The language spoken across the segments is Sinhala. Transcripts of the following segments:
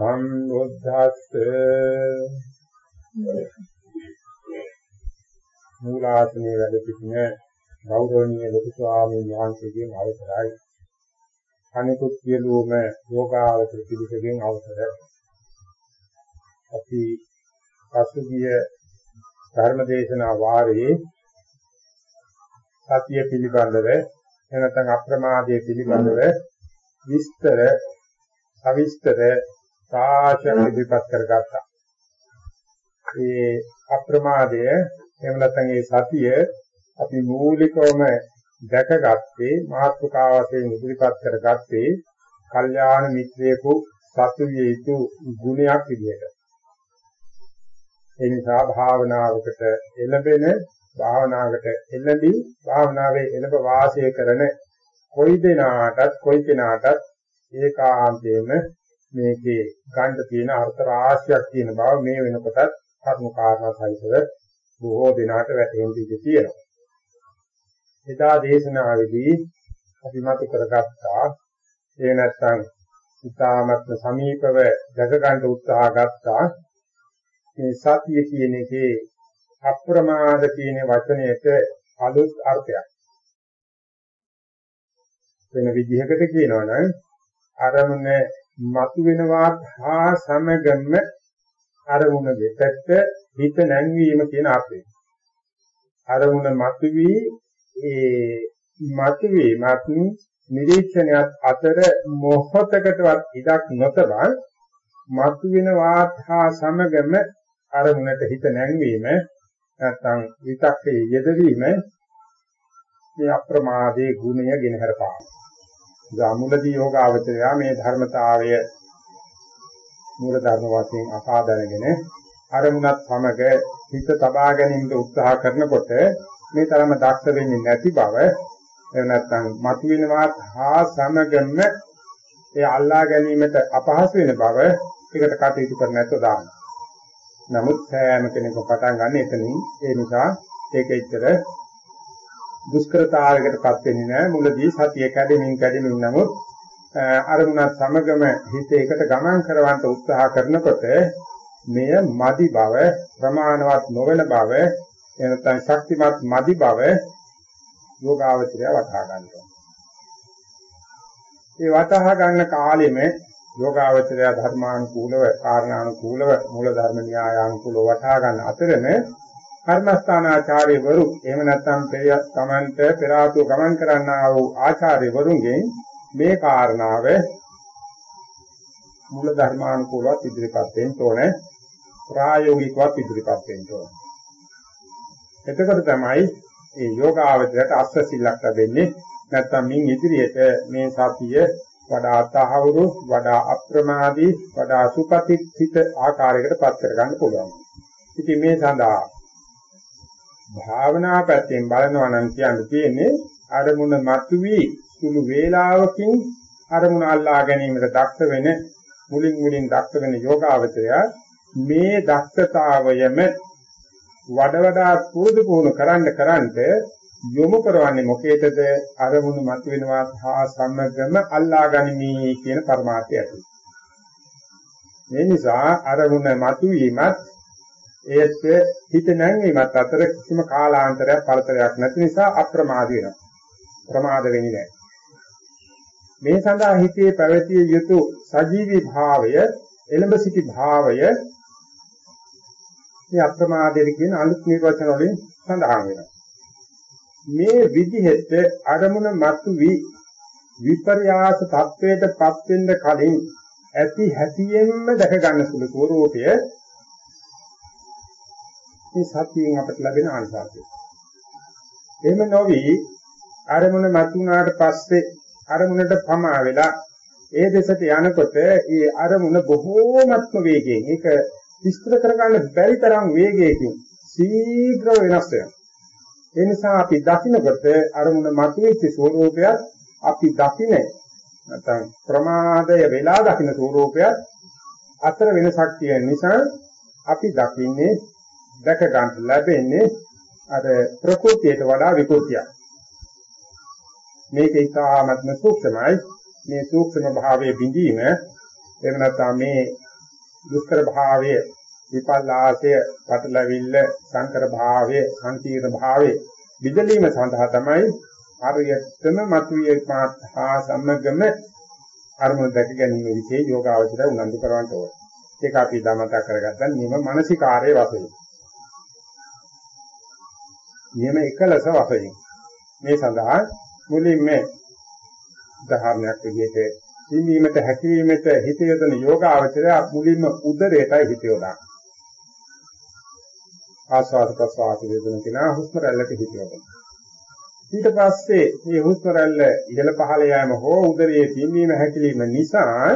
සම්බුද්දස්ස මූලාසනයේ වැඩ සිටින ගෞරවනීය ලොකු ස්වාමීන් වහන්සේගෙන් අවසරයි. අනිකුත් සියලුම යෝගාවචර පිළිසෙකින් අවසරයි. අපි පසුගිය ධර්මදේශනා වාරයේ සතිය පිළිබඳව එනතන් අප්‍රමාදයේ පිළිබඳව විස්තර අවිස්තර සාක්ෂණ ඉදිරිපත් කරගත්තා. මේ අප්‍රමාදය එහෙම නැත්නම් ඒ සතිය අපි මූලිකවම දැකගත්තේ මාත්‍රකාව වශයෙන් ඉදිරිපත් කරගත්තේ කල්යාණ මිත්‍රයෙකු සතුවිය යුතු ගුණයක් විදිහට. ඒ නිසා භාවනාවකට එළඹෙන භාවනාවකට එළඹි භාවනාවේ එළඹ වාසය කරන කොයි දෙනාටත් කොයි කෙනාටත් ඒකාන්තයෙන්ම මේකේ ගන්න තියෙන අර්ථ රාශියක් තියෙන බව මේ වෙනකොටත් කර්ම කාරණා සහිතව බොහෝ දෙනාට වැටහෙන්න ඉඩ තියෙනවා. එදා දේශනාවේදී අපි මතු කරගත්තා ඒ නැත්තම් ඉතාමත්ම සමීපව දැක ගන්න උත්සාහ ගත්තා මේ සතිය කියන එකේ අප්‍රමාද කියන වචනයට අලුත් අර්ථයක්. වෙන විදිහකට කියනවා නම් අරමුණ මතුවෙනවා හා සමගම අරමුණ දෙපැත්ත හිත නැංවීම කියන අර්ථය. අරමුණ මතුවී ඒ මතුවීමත් නිරීක්ෂණයත් අතර මොහොතකටවත් ඉඩක් නොතබා මතුවෙනවා හා සමගම අරමුණට හිත නැංවීම නැත්නම් විතක්කේ යෙදවීම මේ අප්‍රමාදයේ ගුණය ගෙන හරපාන. ගාමුලදී යෝගාවචරය මේ ධර්මතාවය මූල ධර්ම වශයෙන් අසාදනගෙන අරමුණත් සමග හිත තබා ගැනීමට උත්සාහ කරනකොට මේ තරම දක්ෂ වෙන්නේ නැති බව එහෙම නැත්නම් මතුවෙනවත් හා සමගම ඒ අල්ලා ගැනීමට අපහසු වෙන බව ඒකට කටයුතු කර නැත්නම් දානවා. නමුත් සෑම කෙනෙකුම පටන් ගන්න එතනින් ඒ නිසා ඒක ඇත්තට දුෂ්කරතාවයකටපත් වෙන්නේ නැහැ මුලදී සතිය කැඩෙමින් කැඩෙමින් නමුත් අරමුණත් සමගම හිත එකට ගමන් කරවන්න උත්සාහ කරනකොට මෙය මදි බව ප්‍රමාණවත් නොවන බව එනතන ශක්තිමත් මදි බව යෝගාවචරය වටහා ගන්නවා. ඒ වටහා ගන්න කාලෙම යෝගාවචරය ධර්මානුකූලව කාරණානුකූලව මූල ධර්ම න්‍යායානුකූලව වටහා ගන්න අතරම කර්මස්ථානාචාර්යවරු එහෙම නැත්නම් තමන්ට පෙර ආතුව ගමන් කරන්නා වූ ආචාර්යවරුන්ගෙන් මේ කාරණාව මූල ධර්මානුකූලව ඉදිරිපත් වෙන්න ඕනේ. ප්‍රායෝගිකව ඉදිරිපත් වෙන්න ඕනේ. එතකොට තමයි මේ යෝගාවචරයට අස්ස සිල්ලක් ලැබෙන්නේ. නැත්නම් මින් ඉදිරියට මේ සතිය වඩා තහවුරු වඩා අප්‍රමාදී වඩා සුපතිත්ථිත ආකාරයකට පත් කරගන්න පුළුවන්. ඉතින් මේ සඳහා භාවනා පැත්තෙන් බලනවා නම් කියන්න තියෙන්නේ අරමුණ මතුවී සුළු වේලාවකින් අරමුණ අල්ලා ගැනීමට දක්ෂ වෙන මුලින් මුලින් දක්ෂ වෙන යෝගාවචරය මේ දක්ෂතාවයම වඩ වඩා පුරුදු පුහුණු කරන්න කරන්න යොමු කරවන්නේ මොකේදද අරමුණු මතුවෙනවා හා සමගම අල්ලා ගනිමි කියන පරමාර්ථය ඇතුළේ. මේ නිසා අරමුණ මතුවීමත් ඒත් හිත නැංවීමත් අතර කිසිම කාලාන්තරයක් පරතරයක් නැති නිසා අප්‍රමාද වෙනවා. ප්‍රමාද වෙන්නේ නැහැ. මේ සඳහා හිතේ පැවතිය යුතු සජීවී භාවය එළඹ සිටි භාවය මේ අප්‍රමාදයේ කියන අලුත් නිර්වචන වලින් සඳහන් වෙනවා. මේ විදිහට අරමුණ මතු වී විපර්යාස තත්වයට පත් වෙන්න කලින් ඇති හැටියෙන්ම දැක ගන්න සුළු ස්වરૂපය මේ සතියෙන් අපට ලැබෙන ආනිසංසය. එහෙම නොවි අරමුණ මතුනාට පස්සේ අරමුණට පමා වෙලා ඒ දෙසට යනකොට ඒ අරමුණ බොහෝමත්ම වේගයෙන් ඒක විස්තර කරගන්න බැරි තරම් වේගයකින් ශීඝ්‍ර වෙනස් වෙනවා. ඒ නිසා අපි දකින්නකොට අරමුණ මතුවෙච්ච ස්වરૂපයත් අපි දකින්න නැත්නම් ප්‍රමාදය වෙලා දකින්න ස්වરૂපයත් අතර වෙනසක් තියෙන නිසා අපි දකින්නේ දැක ගන්න ලැබෙන්නේ අර ප්‍රകൃතියට වඩා විකෘතියක්. මේක ඉතාමත්ම සූක්ෂමයි. මේ සූක්ෂම භාවයේ බිඳීම එහෙම නැත්නම් මේ දුෂ්කර භාවය විපල්ලාසය පටලවිල්ල සංකර භාවය සංකීර්ණ භාවය විදලීම සඳහා තමයි හරියටම මතුවේ මාත්හා සමගම අරමුණ දැක ගැනීම විශේෂ යෝගාවචරය උනන්දු කරවන්න ඕනේ. ඒක අපි දමත කරගත්තා නියම මානසිකාර්ය වශයෙන්. නියම එකලස වශයෙන්. මේ සඳහා මුලින්ම උදාහරණයක් විදිහට ඉන්නීමට හැකීමට හිත යොදන යෝගාවචරය මුලින්ම උදරයටයි හිත යොදන්නේ. ආස්වාද ප්‍රසවාස වේදන කියන හුස්ම රැල්ලට හිත යොදනවා. ඊට පස්සේ මේ හුස්ම රැල්ල ඉහළ පහළ යෑම හෝ උදරයේ පිම්වීම හැකිලිම නිසා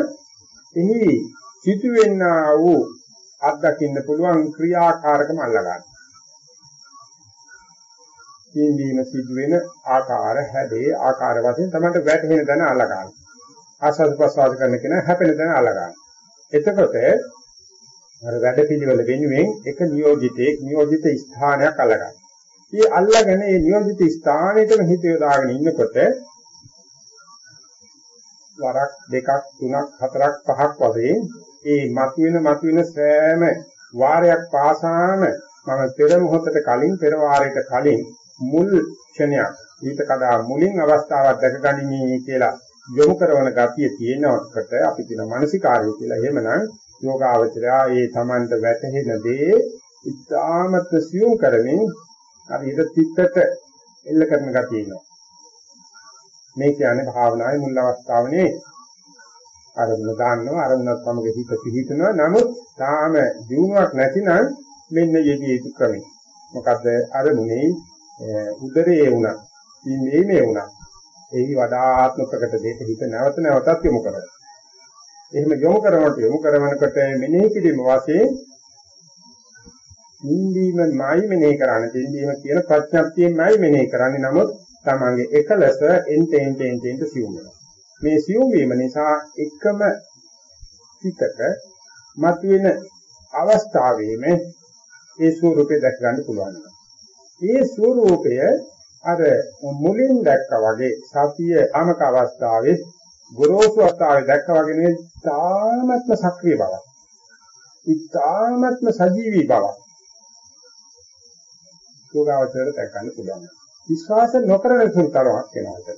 එහි සිදුවෙන්නා වූ අත්දකින්න පුළුවන් ක්‍රියාකාරකම අල්ලගන්න. පිම්වීම සිදුවෙන ආකාර හැඩේ ආකාර වශයෙන් තමයි වැටහෙන දන අල්ලගන්න. ආස්වාද ප්‍රසවාස කරන කෙනා හැපෙන දන අල්ලගන්න. එතකොට අර වැඩ පිළිවෙල වෙනුවෙන් එක නියෝජිතයෙක් නියෝජිත ස්ථානයක් අල්ලගන්න. මේ අල්ලගෙන මේ නියෝජිත ස්ථානෙටම හිත යොදාගෙන ඉන්නකොට වරක් දෙකක් තුනක් හතරක් පහක් වශයෙන් ඒ මතුවෙන මතුවෙන සෑම වාරයක් පාසාම මම පෙර මොහොතට කලින් පෙර වාරයකට කලින් මුල් ක්ෂණයක් ඊට කඩා මුලින් අවස්ථාවක් දැකගනිමි කියලා යොමු කරන ගතිය තියෙනකොට අපි කියන මානසිකාරය කියලා. එහෙමනම් යෝගාවචරයා ඒ Tamanට වැටහෙන දේ ඉතාමත් සියුම් කරමින් හරියට තිත්තට එල්ල කරන ගතිය එනවා. මේ කියන්නේ භාවනාවේ මුල් අවස්ථාවනේ අරමුණ ගන්නවා අරමුණත් සමග හිත පිහිටනවා නමුත් තාම දියුණුවක් නැතිනම් මෙන්න යෙදී යුතු ක්‍රමය. මොකද අරමුණේ උදරයේ වුණා, මේ මේ වුණා. එහි වඩාත්ම ප්‍රකට දෙයක හිත නැවත නැවතත් යොමු කරනවා. එහෙම යොමු කරනකොට යොමු කරනකොට මෙනෙහි කිරීම වශයෙන් නින්දීමයි මෙනෙහි කරන්නේ. නින්දීම කියන ප්‍රඥප්තියමයි මෙනෙහි කරන්නේ. නමුත් තමන්ගේ එකලස එන්ට එන්ට එන්ට එන්ට සියුම් වෙනවා. මේ සියුම් වීම නිසා එකම හිතක මතුවෙන අවස්ථාවේම ඒ ස්වરૂපය දැක ගන්න පුළුවන්. ඒ ස්වરૂපය අර මුලින් දැක්කා වගේ සතිය ආමක අවස්ථාවේ ගොරෝසු අවස්ථාවේ දැක්කා වගේ නේ තාමත්ම සක්‍රීය බවක්. ඉතාමත්ම සජීවී බවක්. යෝගාවචරයට දැක ගන්න පුළුවන්. විශ්වාස නොකරන සුළුතරයක් වෙනවා.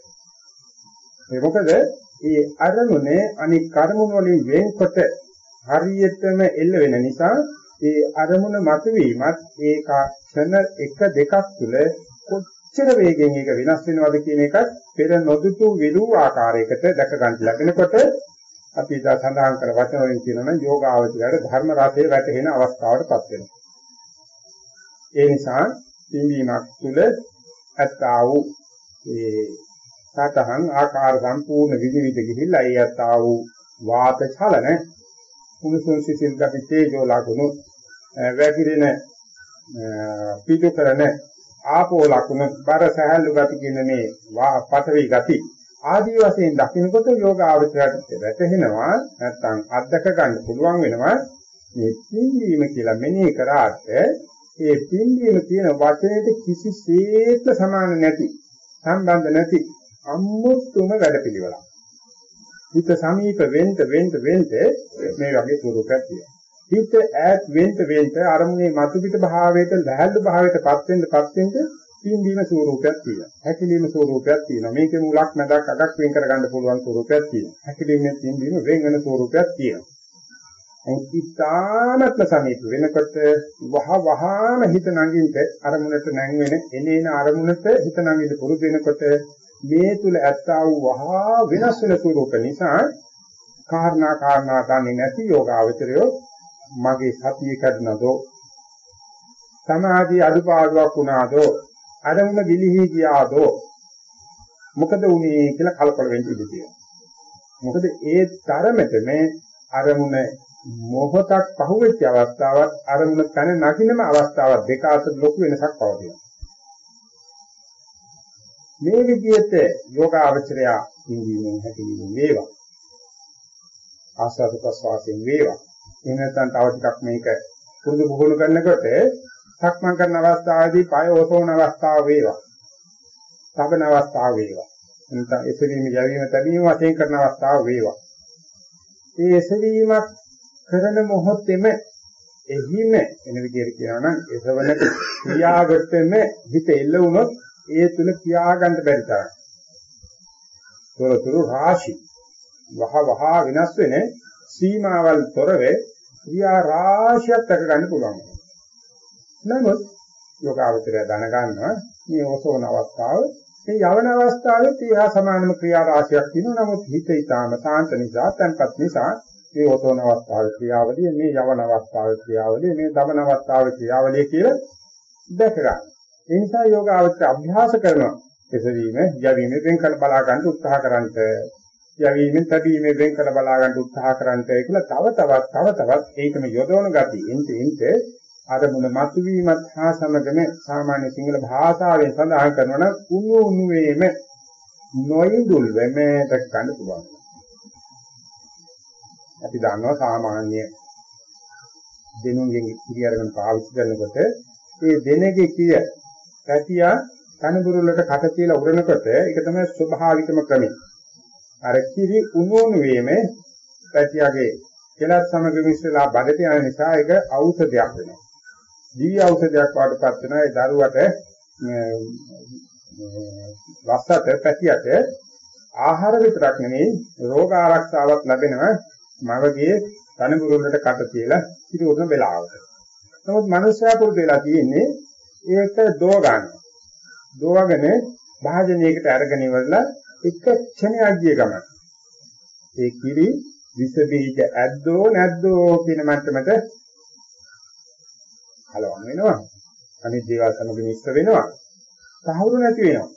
ඒ මොකද මේ අරමුණේ අනික් කර්මුණ වලින් වෙන්කොට හරියටම එල්ල වෙන නිසා ඒ අරමුණ මතුවීමත් ඒක ක්ෂණ එක දෙකක් තුළ කොච්චර වේගෙන් ඒක වෙනස් වෙනවද කියන එකත් පෙර නොදුටු විලූ ආකාරයකට දැක ගන්න ලැබෙනකොට අපි ඉදා සඳහන් කර වචන වලින් කියනවා නම් යෝගාවචරයට ධර්ම රාශිය වැටෙන අවස්ථාවටපත් වෙනවා. ඒ නිසා පින්වීමක් තුළ ඇත්තා වූ ඒ සතහන් ආකාර සම්පූර්ණ විවිධ ගිහිල්ලා ඒ ඇත්තා වූ වාත චලන කුණුසුන් සිසිල් ගති තේජෝ ලකුණු වැగిරෙන පිටු කරන ආපෝ ලකුණ බර සහැල්ලු ගති කියන මේ පඨවි ගති ආදී වශයෙන් දකින්නකොට යෝග ආවචරයට වැටහෙනවා නැත්නම් අත්දක ගන්න පුළුවන් වෙනවා මේ පින්වීම කියලා මෙනෙහි කරාට ඒ පින්දීම කියන වචනයට කිසිසේත්ම සමාන නැති සම්බන්ධ නැති අමුතුම වැඩපිළිවෙලක්. හිත සමීප වෙන්න වෙන්න වෙන්න මේ වගේ ස්වරූපයක් තියෙනවා. හිත ඈත් වෙන්න වෙන්න අරමුණේ මතු පිට භාවයට ලැහැල්ලු භාවයටපත් වෙන්න පත් වෙන්න පින්දීම ස්වරූපයක් තියෙනවා. හැකිලිම ස්වරූපයක් තියෙනවා. මේකේ මුලක් මැදක් අගක් වෙන් කරගන්න පුළුවන් ස්වරූපයක් තියෙනවා. හැකිලිමේ පින්දීම වෙන් වෙන ස්වරූපයක් තියෙනවා. ඉතාමත්ම සමීප වෙනකොට වහ වහාම හිත නඟින්ට අරමුණට නැංවෙන එනේන අරමුණට හිත නඟින්න පුරුදු වෙනකොට මේ තුල ඇත්තා වූ වහා වෙනස් වෙන ස්වરૂප නිසා කාරණා කාරණා දන්නේ නැති යෝගාවචරය මගේ සතිය කඩනදෝ සමාධි අදුපාඩුවක් වුණාදෝ අරමුණ ගිලිහි ගියාදෝ මොකද උනේ කියලා කලකොල වෙන්න ඉඩ තියෙනවා මොකද ඒ තරමට මේ අරමුණ මොහොතක් පහුවෙච්ච අවස්ථාවත් අරමුණ තන නගිනම අවස්ථාවක් දෙක අතර ලොකු වෙනසක් පවතිනවා. මේ විදිහට යෝගාවචරය ඉන්දීමෙන් හැටියෙන් වේවා. ආස්වාද ප්‍රසවාසයෙන් වේවා. එහෙම නැත්නම් තව ටිකක් මේක පුරුදු පුහුණු කරනකොට සක්මන් කරන අවස්ථාවේදී පය ඔසවන අවස්ථාව වේවා. තබන අවස්ථාව වේවා. නැත්නම් එසවීම යැවීම තැබීම වශයෙන් කරන අවස්ථාව වේවා. මේ එසවීමක් කරන මොහොතේම එහිම එන විදිහට කියනවා නම් එසවන ක්‍රියාවටම හිත එල්ල වුණොත් ඒ තුල කියාගන්න බැරි තරම්. තොරතුරු රාශි වහ වහ වෙනස් වෙන සීමාවල් තොරව ක්‍රියා රාශියක් දක ගන්න පුළුවන්. නමුත් යෝගාවචරය දැනගන්නවා මේ ඔසවන අවස්ථාව මේ යවන අවස්ථාවේ තියා සමානම ක්‍රියා රාශියක් තියෙනවා. නමුත් හිත ඊටාම සාන්ත නිසා, තන්පත් නිසා මේ ඔතෝන අවස්ථාවේ ක්‍රියාවලිය මේ යවන අවස්ථාවේ ක්‍රියාවලිය මේ දමන අවස්ථාවේ ක්‍රියාවලිය කියලා දැක ගන්න. ඒ නිසා යෝග අවශ්‍ය අභ්‍යාස කරනවා. එසවීම යවීම වෙන් කර බලා ගන්න උත්සාහ කරන්ට යවීමෙන් තැබීමෙන් වෙන් කර බලා ගන්න උත්සාහ කරන්ට කියලා තව තවත් තව තවත් ඒකම යොදවන ගතිය එnte ente අරමුණ මතුවීමත් හා සමගම සාමාන්‍ය සිංහල භාෂාවෙන් සඳහන් කරනවා නම් උණු උණු වේම නොයිඳුල් වෙමෙට ගන්න පුළුවන්. අපි දන්නවා සාමාන්‍ය දෙනුන්ගෙන් කිරි අරගෙන පාවිච්චි කරනකොට ඒ දෙනගේ කිය පැතියා කනබුරුලට කට කියලා උරනකොට ඒක තමයි ස්වභාවිකම ක්‍රමය. අර කිරි උණුණු වීමේ පැතියාගේ කෙලත් සමග මිශ්‍රලා බඩට යන නිසා ඒක ඖෂධයක් වෙනවා. දිව්‍ය ඖෂධයක් වඩපත් වෙනවා ඒ දරුවට වස්සට පැතියට ආහාර විතරක් නෙමෙයි රෝග ආරක්ෂාවක් ලැබෙනවා මවගේ තනබුරුල්ලට කට තියලා ඉතින් වෙලාවට. නමුත් මිනිස්සයා පුරුදු වෙලා තියෙන්නේ ඒක දෝ ගන්න. දෝවගෙන භාජනයකට අරගෙන ඉවරලා එක ක්ෂණයක් ගිය ගමන්. ඒ කිරි විස බීජ ඇද්දෝ නැද්දෝ කියන මට්ටමට කලවම් වෙනවා. අනිත් දේවල් සමග මිශ්‍ර වෙනවා. සාහවුරු නැති වෙනවා.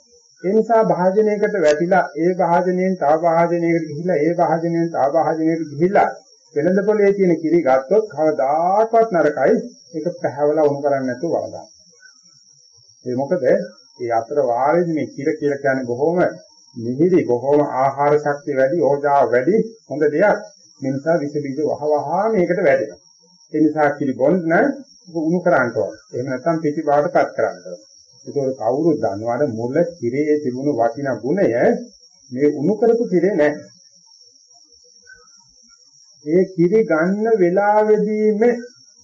ඒ නිසා භාජනයකට වැටිලා ඒ භාජනයෙන් තව භාජනයකට ගිහිලා ඒ භාජනයෙන් තව භාජනයකට ගිහිලා වෙළඳ පොලේ තියෙන කිරි ගත්තොත් කවදාකවත් නරකයි ඒක පැහැවලා වුණ කරන්නේ නැතුව වලදා. ඒ මොකද ඒ අතර වාරේදී මේ කිර කියලා කියන්නේ බොහොම නිහිරි බොහොම ආහාර ශක්තිය වැඩි ඕජාව වැඩි හොඳ දෙයක්. මේ නිසා විස බීජ වහවහා මේකට වැටෙනවා. ඒ නිසා කිරි බොන්න උණු කරන්න ඕන. එහෙම නැත්නම් පිටි බාටපත් කරන්න ඕන. ඒකෝර කවුරුත් දන්නවාද මුල කිරේ තිබුණු වටිනා ගුණය මේ උණු කරපු කිරේ නැහැ. ඒ කිරි ගන්න වෙලාවෙදීම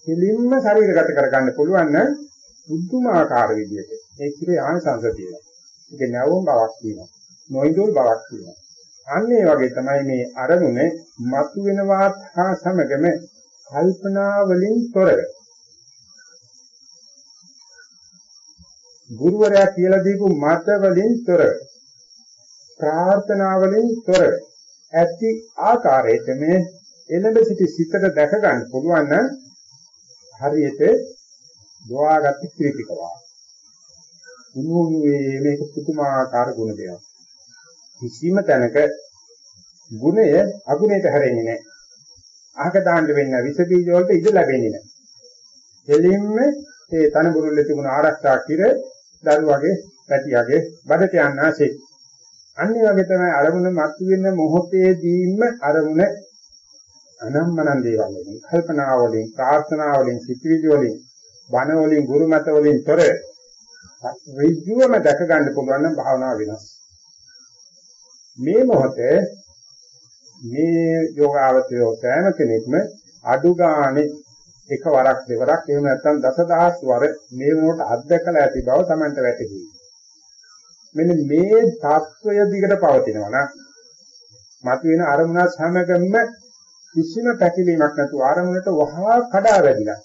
කෙලින්ම ශරීරගත කරගන්න පුළුවන් නම් බුද්ධමාකාර විදියට ඒ කිරේ ආනිසංස තියෙනවා. ඒක නැවුම් බවක් තියෙනවා. නොයිදෝල් බවක් තියෙනවා. අන්න ඒ වගේ තමයි මේ අරමුණ මතු වෙනවත් හා සමගම කල්පනා වලින් තොරව ගුරුවරයා කියලා දීපු මත වලින් තොර ප්‍රාර්ථනා වලින් තොර ඇති ආකාරයට මේ එළඹ සිටි සිතට දැක ගන්න පුළුවන් නම් හරියට දොවාගත් ක්‍රීතිකවා. උණුුවේ මේක පුදුමාකාර ගුණ දෙයක්. කිසිම තැනක ගුණය අගුණයට හැරෙන්නේ නැහැ. අහක දාන්න වෙන්න විස බීජ වලට ඉඩ ලැබෙන්නේ නැහැ. දෙලින්ම ඒ තන බුරුල්ලේ තිබුණ ආරක්ෂා කිර දරුවගේ පැටියාගේ බඩට යන්නාසේ. අනිත් වගේ තමයි අරමුණ මතුවෙන මොහොතේදීම අරමුණ අනම්මනන් දේවල් වලින් කල්පනා වලින් ප්‍රාර්ථනා වලින් සිතිවිලි වලින් බණ වලින් ගුරු මත වලින් තොර විද්‍යුවම දැක ගන්න පුළුවන් නම් භාවනාව වෙනස්. මේ මොහොතේ මේ යෝගාවචරය සෑම කෙනෙක්ම අඩු ගානේ එක වරක් දෙවරක් එහෙම නැත්නම් දසදහස් වර මේ වුණොත් අත්දකලා ඇති බව Tamanට වැටහි. මෙන්න මේ தত্ত্বය දිගට පවතිනවා නම් මතුවෙන අරමුණ සමගම කිසිම පැකිලීමක් නැතුව අරමුණට වහා කඩා වැදිලා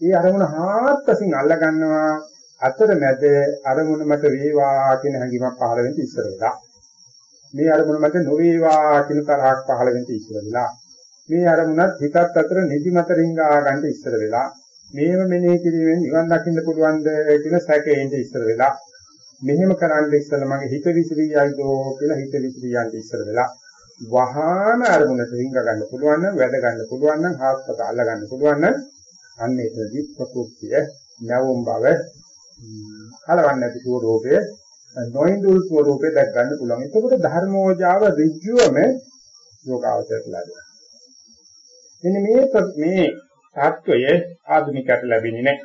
ඒ අරමුණ හාත්පසින් අල්ල ගන්නවා අතරමැද අරමුණ මත වේවා කියන හැඟීමක් පහළ වෙන්න ඉස්සර වෙලා. මේ අරමුණ මත නොවේවා කියන තරහක් පහළ වෙන්න ඉස්සර වෙලා. මේ අරමුණත් හිතත් අතර නිදිමත රිංගා ගන්න ඉස්සර වෙලා. මේව මෙනෙහි කිරීමෙන් නිවන් දකින්න පුළුවන්ද කියන සැකයෙන් ඉස්සර වෙලා. මෙහෙම කරන්න ඉස්සෙල්ලා මගේ හිත විසිරියයිදෝ කියලා හිත විසිරියන්ට ඉස්සර වෙලා. වහාම අරමුණට රිංග ගන්න පුළුවන් නම් වැඩ ගන්න පුළුවන් නම් හාත්පස අල්ල ගන්න පුළුවන් නම් අන්න ඒකදී ප්‍රකෘතිය නැවුම් බව කලවන්නේ නැති ස්වરૂපය නොඉඳුල් ස්වરૂපය දැක් ගන්න පුළුවන්. එතකොට ධර්මෝජාව ඍජුවම යෝගාවචරයට ලැබෙනවා. මෙන්න මේ මේ தত্ত্বය ආධුනිකයට ලැබෙන්නේ නැහැ.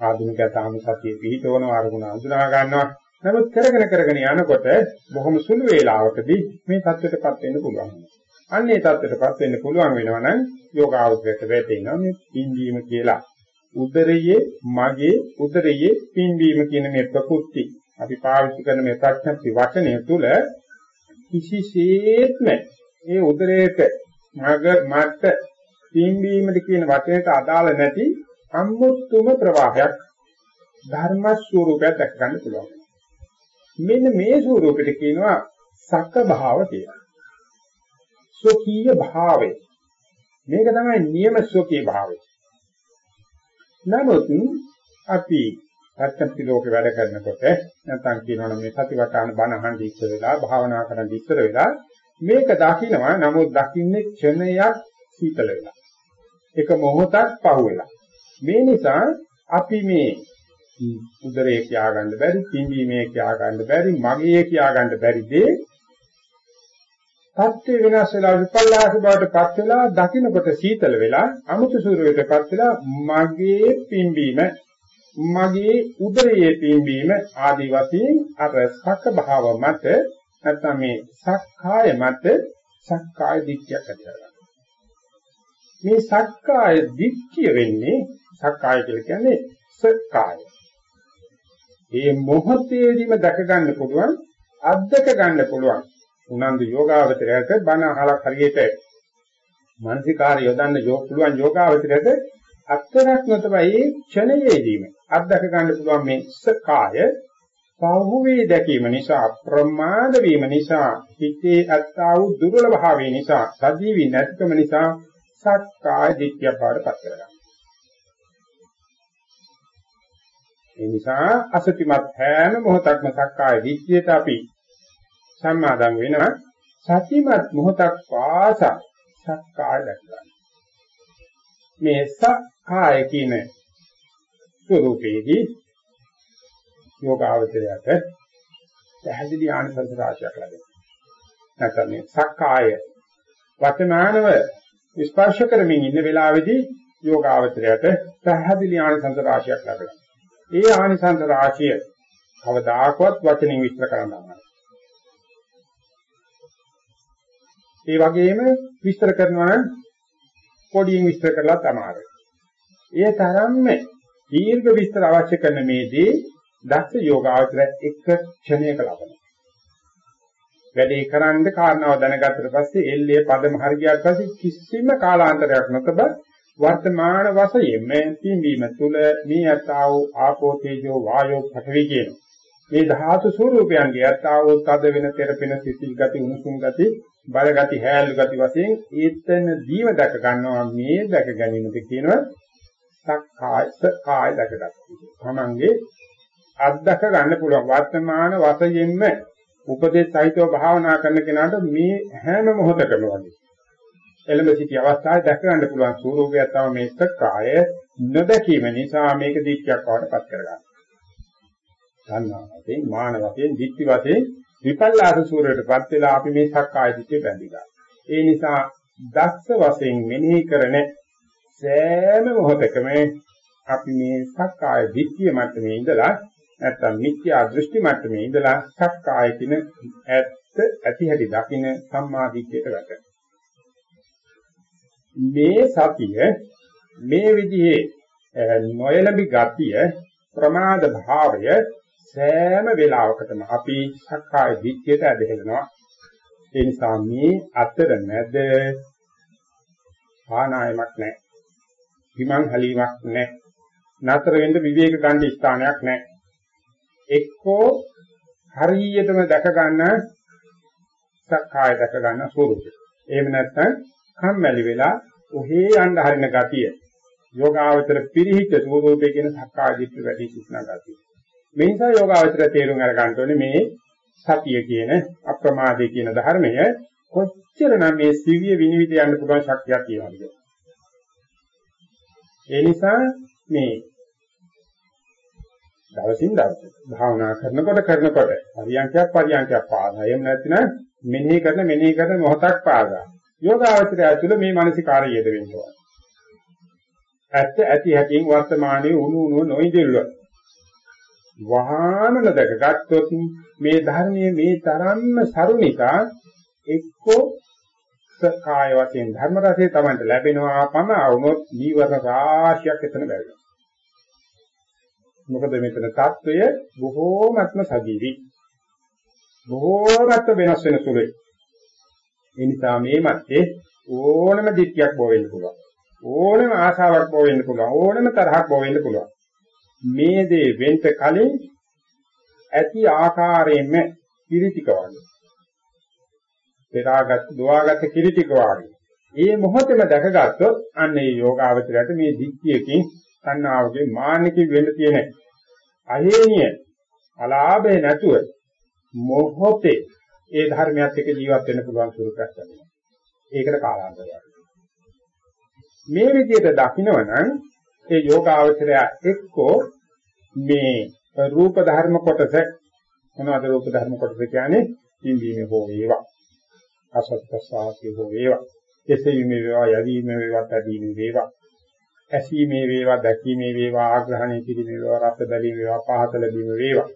ආධුනිකයා තාම සතිය පිහිටවන වරුණ අඳුනා ගන්නවා. නමුත් කරගෙන කරගෙන යනකොට බොහොම සුළු වේලාවකදී මේ தත්ත්වයටපත් වෙන්න පුළුවන්. අන්නේ தත්ත්වයටපත් වෙන්න පුළුවන් වෙනවා නම් යෝගාවචරයට වැටෙනවා මේ පින්වීම කියලා. උදරයේ මගේ උදරයේ පින්වීම කියන මේ ප්‍රකෘති අපි පාවිච්චි කරන මේ ප්‍රඥප්ති වචනය තුල කිසිසේත්ම ඒ උදරයට මග මට පින්වීමද කියන වචනයට අදාළ නැති අමුතුම ප්‍රවාහයක් ධර්ම ස්වරූපයක් දැක ගන්න පුළුවන්. මෙන්න මේ ස්වරූපෙට කියනවා සක්ක භාව කියලා. සෝකීය භාවය. මේක තමයි නියම සෝකී භාවය. නමුත් අපි අත්‍යන්ත ලෝකේ වැඩ කරනකොට නැත්නම් කියනවනම් මේ සතිවටාන බණ අහන් ඉස්සර වෙලා භාවනා කරන් ඉස්සර වෙලා මේක දකින්නවා නමුත් දකින්නේ ක්ෂණයක් සීතල වෙලා. එක මොහොතක් පහුවෙලා. මේ නිසා අපි මේ උදරේ කියා ගන්න බැරි, පිම්බීමේ කියා ගන්න බැරි, මගේ කියා ගන්න බැරි දේ තත්ත්ව වෙනස් වෙලා විපල්ලාස බවට පත් වෙලා දකින්නකොට සීතල වෙලා අමුතු ස්වරූපයකටපත් වෙලා මගේ පිම්බීම මගේ උදරයේ පිම්බීම ආදී වශයෙන් අර සක භාව මත නැත්නම් මේ සක්කාය මත සක්කාය දිට්ඨියක් ඇති කරගන්නවා. මේ සක්කාය දිට්ඨිය වෙන්නේ සක්කාය කියලා කියන්නේ සක්කාය. මේ මොහොතේදීම දැක ගන්න පුළුවන්, අත්දක ගන්න පුළුවන්. උනන්දු යෝගාවචරයට බණ අහලා හරියට මානසිකාර යොදන්න යෝ පුළුවන් යෝගාවචරයට අත්තරක් නොතබයි ක්ෂණයේදීම අත්දක ගන්න පුළුවන් මේ සකාය පහුවේ දැකීම නිසා ප්‍රමාද වීම නිසා හිතේ අත්තා වූ දුර්වල භාවය නිසා සජීවී නැතිකම නිසා සක්කාය දිට්ඨිය පාඩපත් කරගන්නවා. ඒ නිසා අසතිමත් හැම මොහොතක්ම සක්කාය දිට්ඨියට අපි සම්මාදම් වෙනවා. සතිමත් මොහොතක් පාසා සක්කාය දැක්කා. මේ සක්කාය කියන ස්වરૂපයේදී යෝගාවචරයට පැහැදිලි ආනිසංස රාශියක් ලැබෙනවා. නැත්නම් මේ සක්කාය වර්තමානව ස්පර්ශ කරමින් ඉන්න වෙලාවේදී යෝගාවචරයට පැහැදිලි ආනිසංස රාශියක් ලැබෙනවා. ඒ ආනිසංස රාශිය කවදාකවත් වචනින් විස්තර කරන්න බෑ. ඒ වගේම විස්තර කරනවා නම් පොඩියෙන් විස්තර කරලා තමයි. ඒ තරම්ම දීර්ඝ විස්තර අවශ්‍ය කරන මේදී දක්ෂ යෝගාවචර එක ක්ෂණයක ලබනවා. වැඩේ කරන්න කාරණාව දැනගත්තට පස්සේ එල්ලේ පදම හරියට පස්සේ කිසිම කාලාන්තරයක් නොතබ වර්තමාන වශයෙන් පින්වීම තුළ මේ යථා වූ ආපෝ තේජෝ වායෝ පඨවි කියන මේ ධාතු ස්වરૂපයන්ගේ යථා වූ තද වෙන තෙරපෙන සිසිල් ගති උණුසුම් ගති බල ගති හැලු ගති වශයෙන් ඒතන දීව දැක ගන්නවා මේ දැක ගැනීමද කියනවා සක්කාය සක්කාය දැකගත්තා. තමන්ගේ අත්දක ගන්න පුළුවන් වර්තමාන වශයෙන්ම උපදේශ සහිතව භාවනා කරන කෙනාට මේ හැම මොහොතකම වගේ එළඹ සිටි අවස්ථාවේ දැක ගන්න පුළුවන් ස්වરૂපයක් තමයි මේ සක්කාය නොදැකීම නිසා මේක දීක්ෂයක් බවට පත් කරගන්නවා. සංඥාවෙන් මාන වශයෙන් දික්ටි වශයෙන් විපල්ලාස සූරයටපත් වෙලා අපි මේ සක්කාය දිට්ඨිය බැඳිලා. ඒ නිසා දක්ෂ වශයෙන් මෙනෙහි කරන සෑම මොහොතකම අපි මේ සක්කාය දිට්ඨිය මට්ටමේ ඉඳලා නැත්තම් මිත්‍යා දෘෂ්ටි මට්ටමේ ඉඳලා සක්කාය කියන ඇත්ත ඇති හැටි දකින සම්මා දිට්ඨියට වැටෙනවා. මේ සතිය මේ විදිහේ නොයලබි ගතිය ප්‍රමාද භාවය සෑම වෙලාවකටම අපි සක්කාය දිට්ඨියට ඇදහෙනවා. ඒ නිසා මේ අතර මැද ආනායමක් නැහැ. විමං හැලීමක් නැහැ. නතර වෙන්න විවේක ගන්න ස්ථානයක් නැහැ. එක්කෝ හරියටම දැක ගන්න සක්කාය දැක ගන්න ස්වરૂපය. එහෙම නැත්නම් කම්මැලි වෙලා ඔහේ යන්න හරින ගතිය. යෝගාවචර පිරිහිච්ච ස්වરૂපය කියන සක්කාය දිට්ඨිය වැඩි සිස්නා ගතිය. මේ නිසා යෝගාවචර තේරුම් අරගන්න ඕනේ මේ සතිය කියන අප්‍රමාදයේ කියන ධර්මය කොච්චරනම් මේ සිවිය විනිවිද යන්න පුළුවන් ශක්තියක් තියෙනවද කියලා. ඒ නිසා මේ දවසින් දවස භාවනා කරනකොට කරනකොට පරියන්කයක් පරියන්කයක් පාදා. එහෙම නැත්නම් මෙනෙහි කරන මෙනෙහි කරන මොහොතක් පාදා. යෝගාවචරය ඇතුළ මේ මානසිකාරය යෙද වෙන්න ඕන. ඇත්ත ඇති හැටින් වර්තමානයේ උණු උණු නොඉදිල්ල. වහානල දැකගත්තොත් මේ ධර්මයේ මේ තරම්ම සරුනිකා එක්කෝ කාය වශයෙන් ධර්ම රසය තමයි ලැබෙනවා පමණවොත් ජීවර රාශියක් එතන බැරිලා. මොකද මෙතන தত্ত্বය බොහෝමත්ම සජීවි. බොහෝමත්ම වෙනස් වෙන සුළුයි. ඒ නිසා මේ මැත්තේ ඕනම දික්තියක් බෝ වෙන්න පුළුවන්. ඕනම ආශාවක් බෝ වෙන්න පුළුවන්. ඕනම තරහක් බෝ වෙන්න පුළුවන්. මේ දේ වෙන්න කලින් ඇති ආකාරයෙන්ම පිරිතික වගේ. පෙරාගත් දුවාගත් කිරිටික වාගේ. ඒ මොහොතේම දැකගත්තොත් අන්න ඒ යෝගාවචරයට මේ දික්තියකින් සංනාවගේ මාන්නකින් වෙන්න තියෙන අහේනිය අලාභේ නැතුව මොහොතේ ඒ ධර්මයත් එක්ක ජීවත් වෙන්න පුළුවන් ස්වරූපයක් ලැබෙනවා. ඒකට කාලාන්තරයක්. මේ විදිහට දකිනවනම් ඒ යෝගාවචරය එක්කෝ මේ රූප ධර්ම කොටස මොනවද රූප ධර්ම කොටස කියන්නේ? ඉන්දීමේ හෝ වේවා. අසත්පසාසී හෝ වේවා. එසවීමේ වේවා, යවීමේ වේවා, තදීමේ වේවා. ඇසීමේ වේවා, දැකීමේ වේවා, ආග්‍රහණය කිරීමේ වේවා, රස බැලීමේ වේවා, පහත ලැබීමේ වේවා.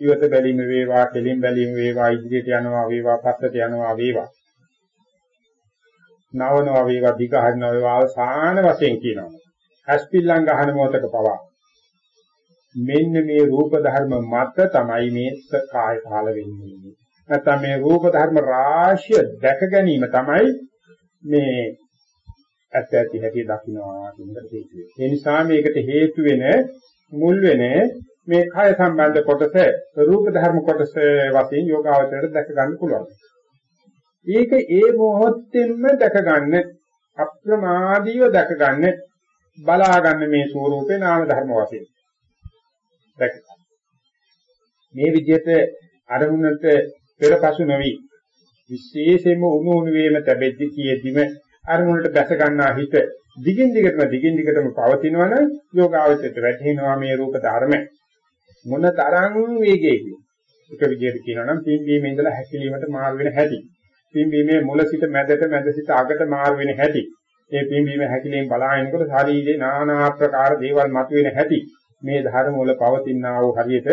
ඉවත බැලීමේ වේවා, කෙලින් බැලීමේ වේවා, ඉදිරියට යනවා වේවා, පස්සට යනවා වේවා. නවනවා වේවා, දිග හරිනවා වේවා, අවසාන වශයෙන් කියනවා. ඇස්පිල්ලම් ගහන මොහතක පවා මෙන්න මේ රූප ධර්ම මත තමයි මේ කාය කාල වෙන්නේ. නැත්නම් මේ රූප ධර්ම රාශිය දැක ගැනීම තමයි මේ ඇත්ත ඇති හැටි දකින්නවා කියන එක හේතු වෙන්නේ. ඒ නිසා මේකට හේතු වෙන මුල් වෙන මේ කය සම්බන්ධ කොටස රූප ධර්ම කොටස වශයෙන් යෝගාවචරයට දැක ගන්න පුළුවන්. ඒක ඒ මොහොතෙන්ම දැක ගන්න අප්‍රමාදීව දැක ගන්න බලා ගන්න මේ ස්වરૂපේ නාම ධර්ම වශයෙන්. දැක. මේ විදිහට අරමුණට පෙරපසු නොවි. විශේෂයෙන්ම උණු උණු වේම තැබෙද්දි කියෙදිම අරමුණට බැස ගන්නා හිත දිගින් දිගටම දිගින් දිගටම පවතිනවනම් යෝගාවචරයට වැටෙනවා මේ රූප ධර්ම. මොන තරම් වේගයකින්? එක විදිහට කියනවා නම් පින්වීමේ ඉඳලා හැකිලීමට මාරු වෙන හැටි. පින්වීමේ මුල සිට මැදට මැද සිට අගට මාරු වෙන හැටි. ඒ පින්වීම හැකිලීම බලාගෙනකොට ශරීරේ নানা ආකාර දේවල් මතුවෙන හැටි මේ ධර්ම වල පවතිනා වූ හරියට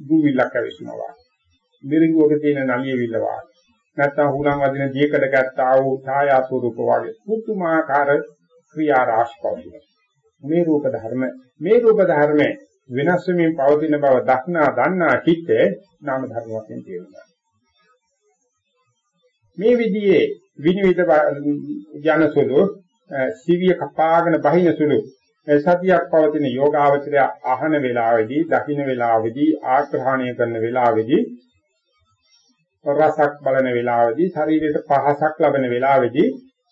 දුවිලක් ඇවිස්නවා. මිරිඟුවක තියෙන නලිය විල්ලවා. නැත්තම් හුලං වදින දීකඩ ගත්තා වූ ඡායා ස්වරූප වගේ පුතුමාකාර ක්‍රියා රාශියක්. මේ රූප ධර්ම මේ රූප ධර්ම වෙනස් වෙමින් පවතින බව දක්නා දන්නා චිත්තේ නාම ධර්ම වශයෙන් තේරුණා. මේ විදිහේ විනිවිද ජනසුළු සිවිය කපාගෙන බහින සුළු සතියක් පවතින යෝගාවචරය අහන වේලාවේදී දකින්න වේලාවේදී ආග්‍රහණය කරන වේලාවේදී රසක් බලන වේලාවේදී ශරීරයට පහසක් ලබන වේලාවේදී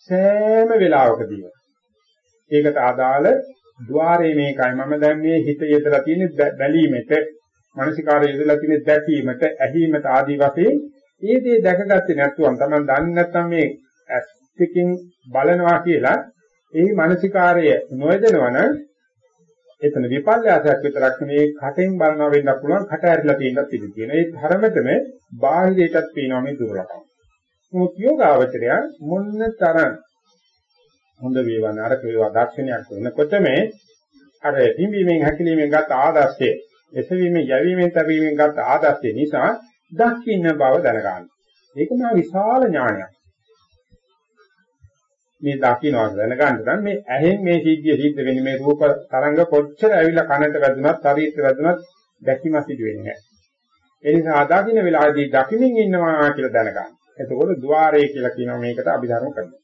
සෑම වේලාවකදීම. ඒකට අදාළ ద్వාරේ මේකයි. මම දැන් මේ හිත යදලා තියෙන බැලීමට මානසිකාරය යදලා තියෙන දැකීමට ඇහිීමට ආදී වශයෙන් ඒ දේ දැකගත්තේ නැත්නම් තමයි දන්නේ නැත්නම් මේ ඇස් එකකින් බලනවා කියලා එහි මානසිකාරය නොයදෙනවනම් එතන විපල්යාසයක් විතරක් නෙවෙයි කටෙන් බලනවා වෙන්න පුළුවන් කට ඇරිලා තියෙනත් ඉඳී තියෙන. ඒ ධර්මතම බාහිරයටත් පේනවා මේ දුර්ලභම. මොකද යෝගාවචරය මොන්න තරම් හොඳ වේවා නරක වේවා දර්ශනයක් වෙනකොටම අර පිම්බීමෙන් හැකිලීමෙන් ගත් ආදර්ශය එසවීමෙන් යැවීමෙන් තැබීමෙන් ගත් ආදර්ශය නිසා දක්ින්න බව දැනගන්න. ඒක මා විශාල ඥානයක්. මේ දකින්නවා දැනගන්න නම් මේ ඇහෙන් මේ සිද්ධිය සිද්ධ වෙන්නේ මේ රූප තරංග කොච්චර ඇවිල්ලා කනට වැදුනත් ශරීරයට වැදුනත් දැකීම සිදු වෙන්නේ නැහැ. ඒ නිසා දකින්න වෙලාවේදී දකිමින් ඉන්නවා කියලා දැනගන්න. එතකොට ద్వාරය කියලා කියනවා මේකට අභිධර්ම කරනවා.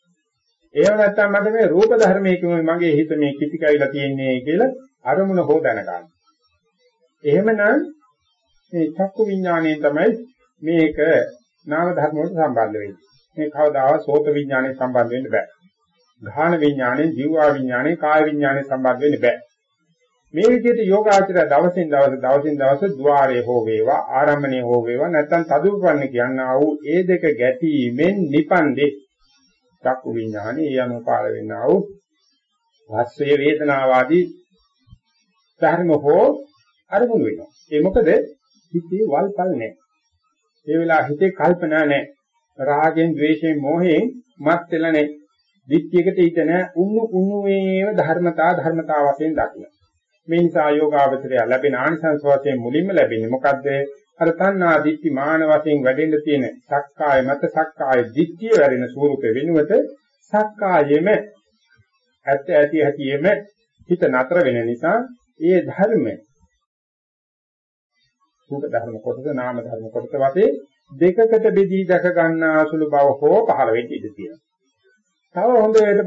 එහෙම නැත්නම් මට මේ රූප ධර්මයේ මගේ හිත මේ කිති කයිලා තියෙන්නේ කියලා අරමුණ හො දැනගන්න. එහෙමනම් මේ චක්කු විඥාණයෙන් තමයි මේක නාම ධර්ම වලට සම්බන්ධ වෙන්නේ. මේ කවදාවත් සෝත විඥාණයෙන් සම්බන්ධ වෙන්න බෑ. ධාන විඥාණයෙන්, ජීවා විඥාණයෙන්, කාය විඥාණයෙන් සම්බන්ධ වෙන්න බෑ. මේ විදිහට යෝගාචරය දවසින් දවස දවසින් දවස ద్వාරයේ හෝ වේවා ආරම්භණයේ හෝ වේවා නැත්නම් තදුපන්න කියනා වූ ඒ දෙක ගැටීමෙන් නිපන්දේ චක්කු විඥානේ ඒ අනුපාල වෙන්නා වූ රස්සේ වේදනාවාදී ධර්ම හෝ අරමුණු වෙනවා ඒ මොකද හිතේ වල්පල් නැහැ. ඒ වෙලාව හිතේ කල්පනා නැහැ. රාගෙන් ද්වේෂයෙන් මොහෙන් මත් වෙලා නැහැ. දිට්ඨියකට ඊට නැහැ. උන්නු උන්නු වේව ධර්මතා ධර්මතා වශයෙන් දකින්න මේ නිසා යෝගාවචරය ලැබෙන ආනිසංස වශයෙන් මුලින්ම ලැබෙන්නේ මොකද්ද? අර තණ්හා දිට්ඨි මාන වශයෙන් වැඩෙන්න තියෙන සක්කාය මත සක්කාය දිට්ඨිය වැඩෙන ස්වરૂප වෙනුවත සක්කායෙම ඇත්ත ඇති හැටියෙම හිත නතර වෙන නිසා ඒ ධර්ම රූප ධර්ම කොටස නාම ධර්ම කොටස වශයෙන් දෙකකට බෙදී දැක ගන්නා සුළු බව හෝ පහළ වෙන්න ඉඩ තියෙනවා. තව හොඳට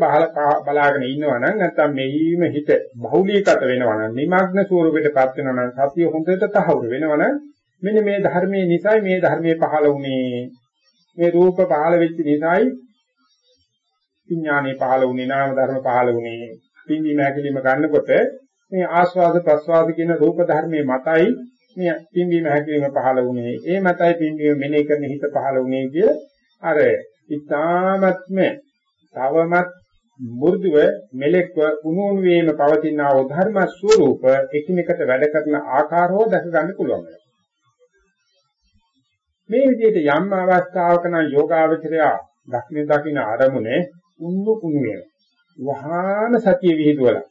බලාගෙන ඉන්නවා නම් නැත්නම් මෙහිම හිත බහුලීගත වෙනවා නම් නිමග්න ස්වරූපයටපත් වෙනවා නම් සතිය හොඳට තහවුරු වෙනවා නම් මෙන්න මේ ධර්මයේ නිසයි මේ ධර්මයේ පහළ වුනේ මේ රූප පහළ වෙච්ච නිසයි විඥානේ පහළ වුනේ නාම ධර්ම පහළ වුනේ පින්දීම හැකලීම ගන්නකොට මේ ආස්වාද ප්‍රස්වාද කියන රූප ධර්මයේ මතයි මේ පින්දීම හැකලීම පහළ වුනේ ඒ මතයි පින්දීම මෙනෙහි කරන හිත පහළ වුනේ කිය අර ඊ타ත්ම තවමත් මුර්ධව මෙලෙක්ව උණුණු වීම පවතින ආ ධර්ම ස්වરૂප එකිනෙකට වැඩ කරන ආකාරව දැක ගන්න පුළුවන්. මේ විදිහට යම් අවස්ථාවක නම් යෝගාවචරය දක්ෂින දකින්න ආරමුණේ උන්නු උණු වෙනවා. වහාන සතිය විහිදුවලා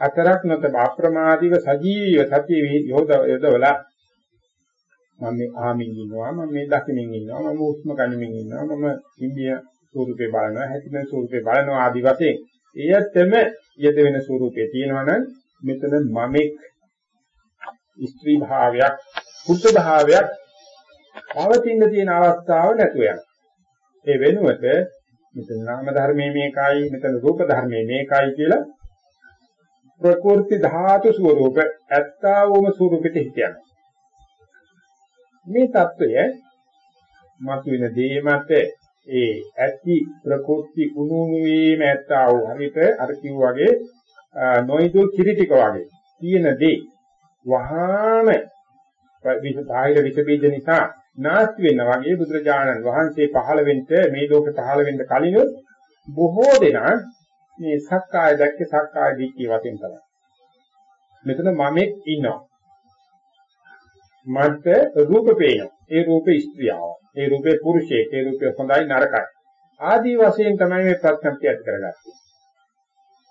අතරක් නොත අප්‍රමාදීව සජීවීව සතිය යොදවලා මම මේ ආමින් ඉන්නවා මම මේ දකිමින් ඉන්නවා මම උස්ම ගනිමින් ඉන්නවා මම ඉන්දිය ස්වරූපේ බලනවා හැකින ස්වරූපේ බලනවා ආදි වශයෙන්. එයතම යෙද වෙන ස්වරූපේ තියෙනවනම් මෙතන මමෙක් ස්ත්‍රී භාවයක් පුරුෂ භාවයක් පවතින තියෙන අවස්ථාව නැතුව යනවා. ඒ වෙනුවට මෙතන නාම ධර්මයේ මේකයි මෙතන රූප ධර්මයේ මේකයි කියලා ප්‍රකෘති ධාතු ස්වરૂප ඇත්තවම ස්වરૂපෙට හිටියක්. මේ తত্ত্বය මතුවෙන දේ මත ඒ ඇති ප්‍රකෘති කුණුණු වීම ඇත්තව හරිත අර වගේ නොයිදු කිරිටික වගේ තියෙන දේ වහාම විස බාහිර විස බීජ නිසා නාස්ති වෙන වගේ බුදුරජාණන් වහන්සේ පහළ වෙන්න මේ ලෝකේ පහළ වෙන්න කලින් බොහෝ දෙනා මේ සක්කාය දැක්ක සක්කාය දිට්ඨිය වශයෙන් තමයි. මෙතන මමෙක් ඉන්නවා. මට රූප පේනවා. ඒ රූපේ ස්ත්‍රියව. ඒ රූපේ පුරුෂයෙක්, ඒ රූපේ හොඳයි නරකයි. ආදී වශයෙන් තමයි මේ ප්‍රඥප්තිය ඇති කරගත්තේ.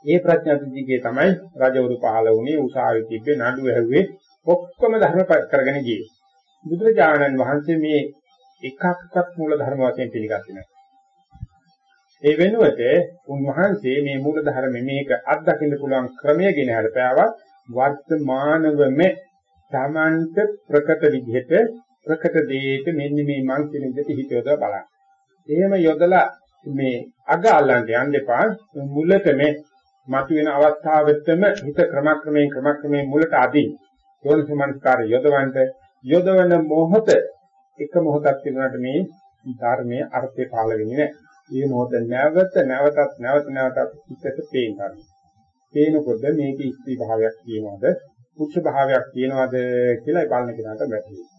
මේ ප්‍රඥප්තියේ තමයි රජවරු පහළ වුණේ, උසාවි තිබ්බේ, නඩු ඇහුවේ, ඔක්කොම ධර්ම කරගෙන ගියේ. බුදුරජාණන් වහන්සේ මේ එකක්වත් මූල ධර්ම වශයෙන් පිළිගත්තේ නැහැ. ඒ වෙනුවට උන්වහන්සේ මේ මූල ධර්ම මේක අත්දකින්න පුළුවන් ක්‍රමය ගෙන හරපාවා වර්තමානවම තමන්ට ප්‍රකට විදිහට ප්‍රකට දෙයක මෙන්න මේ මං කියන විදිහට හිත යොදලා බලන්න. එහෙම යොදලා මේ අග අල්ලන්න යන්න එපා. මුලටම මතුවෙන අවස්ථාවෙත්තම හිත ක්‍රමක්‍රමයෙන් ක්‍රමක්‍රමයෙන් මුලට අදින්. යෝනිසමනස්කාරය යොදවන්න යොදවන මොහොත එක මොහොතක් තිබුණාට මේ ධර්මයේ අර්ථය පහළ වෙන්නේ නැහැ. මේ මොහොත නැවත නැවතත් නැවත නැවතත් හිතට පේන ගන්නවා. පේනකොට මේකේ ස්ත්‍රී භාවයක් කියනවාද පුරුෂ භාවයක් කියනවාද කියලා බලන කෙනාට වැටහෙනවා.